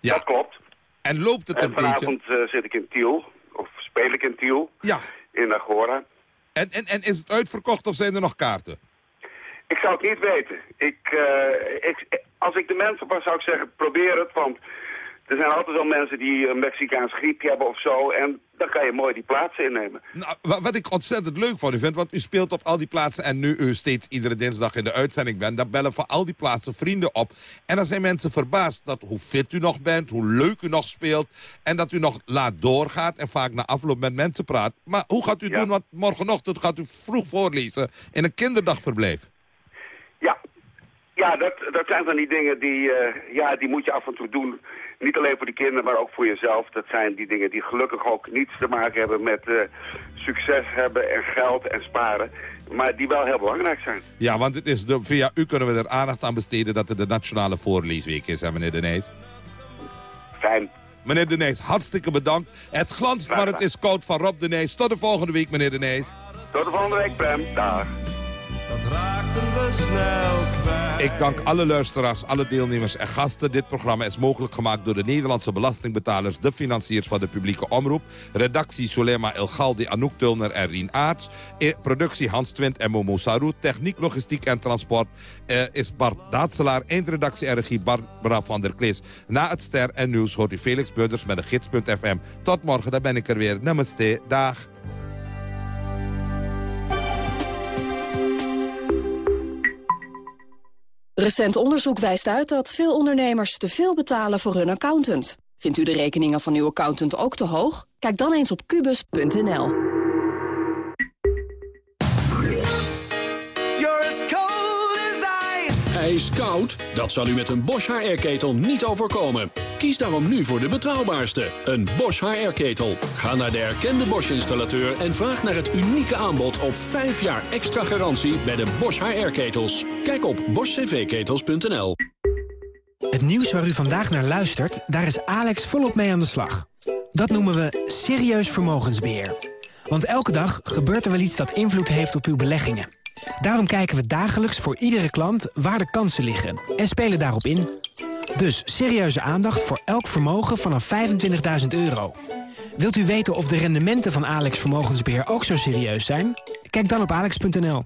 Ja. dat klopt. En loopt het En een beetje... vanavond eh, zit ik in Tiel, of speel ik in Tiel, Ja. in Agora. En, en, en is het uitverkocht of zijn er nog kaarten? Ik zou het niet weten. Ik, eh, ik, als ik de mensen was, zou ik zeggen, probeer het. Want er zijn altijd wel mensen die een Mexicaans griepje hebben of zo. En dan kan je mooi die plaatsen innemen. Nou, wa- wat ik ontzettend leuk van u vind, want u speelt op al die plaatsen... en nu u steeds iedere dinsdag in de uitzending bent... dan bellen van al die plaatsen vrienden op. En dan zijn mensen verbaasd dat hoe fit u nog bent, hoe leuk u nog speelt... en dat u nog laat doorgaat en vaak na afloop met mensen praat. Maar hoe gaat u doen, want morgenochtend gaat u vroeg voorlezen... in een kinderdagverblijf. Ja, dat, dat zijn van die dingen die, eh, ja, die moet je af en toe doen. Niet alleen voor de kinderen, maar ook voor jezelf. Dat zijn die dingen die gelukkig ook niets te maken hebben met eh, succes hebben en geld en sparen. Maar die wel heel belangrijk zijn. Ja, want het is de, via u kunnen we er aandacht aan besteden... dat het de Nationale Voorleesweek is, hè, meneer De Nees. Fijn. Meneer De Nees, hartstikke bedankt. Het glanst, maar het is koud van Rob De Nees. Tot de volgende week, meneer De Nees. Tot de volgende week, Prem. Dag. Raakten we snel kwijt. Ik dank alle luisteraars, alle deelnemers en gasten. Dit programma is mogelijk gemaakt door de Nederlandse belastingbetalers... de financiers van de publieke omroep. Redactie Solema El Galdi, Anouk Tulner en Rien Aarts. Eh, Productie Hans Twint en Momo Sarou. Techniek, logistiek en transport eh, is Bart Daatselaar. Eindredactie regie Barbara van der Klis. Na het ster en nieuws hoort u Felix Beunders met de gids.fm. Tot morgen, dan ben ik er weer. Namaste, dag. Recent onderzoek wijst uit dat veel ondernemers te veel betalen voor hun accountant. Vindt u de rekeningen van uw accountant ook te hoog? Kijk dan eens op kubus.nl. IJskoud? Dat zal u met een Bosch HR-ketel niet overkomen. Kies daarom nu voor de betrouwbaarste, een Bosch HR-ketel. Ga naar de erkende Bosch-installateur en vraag naar het unieke aanbod op 5 jaar extra garantie bij de Bosch HR-ketels. Kijk op boschcvketels.nl. Het nieuws waar u vandaag naar luistert, daar is Alex volop mee aan de slag. Dat noemen we serieus vermogensbeheer. Want elke dag gebeurt er wel iets dat invloed heeft op uw beleggingen. Daarom kijken we dagelijks voor iedere klant waar de kansen liggen en spelen daarop in. Dus serieuze aandacht voor elk vermogen vanaf 25.000 euro. Wilt u weten of de rendementen van Alex Vermogensbeheer ook zo serieus zijn? Kijk dan op alex.nl.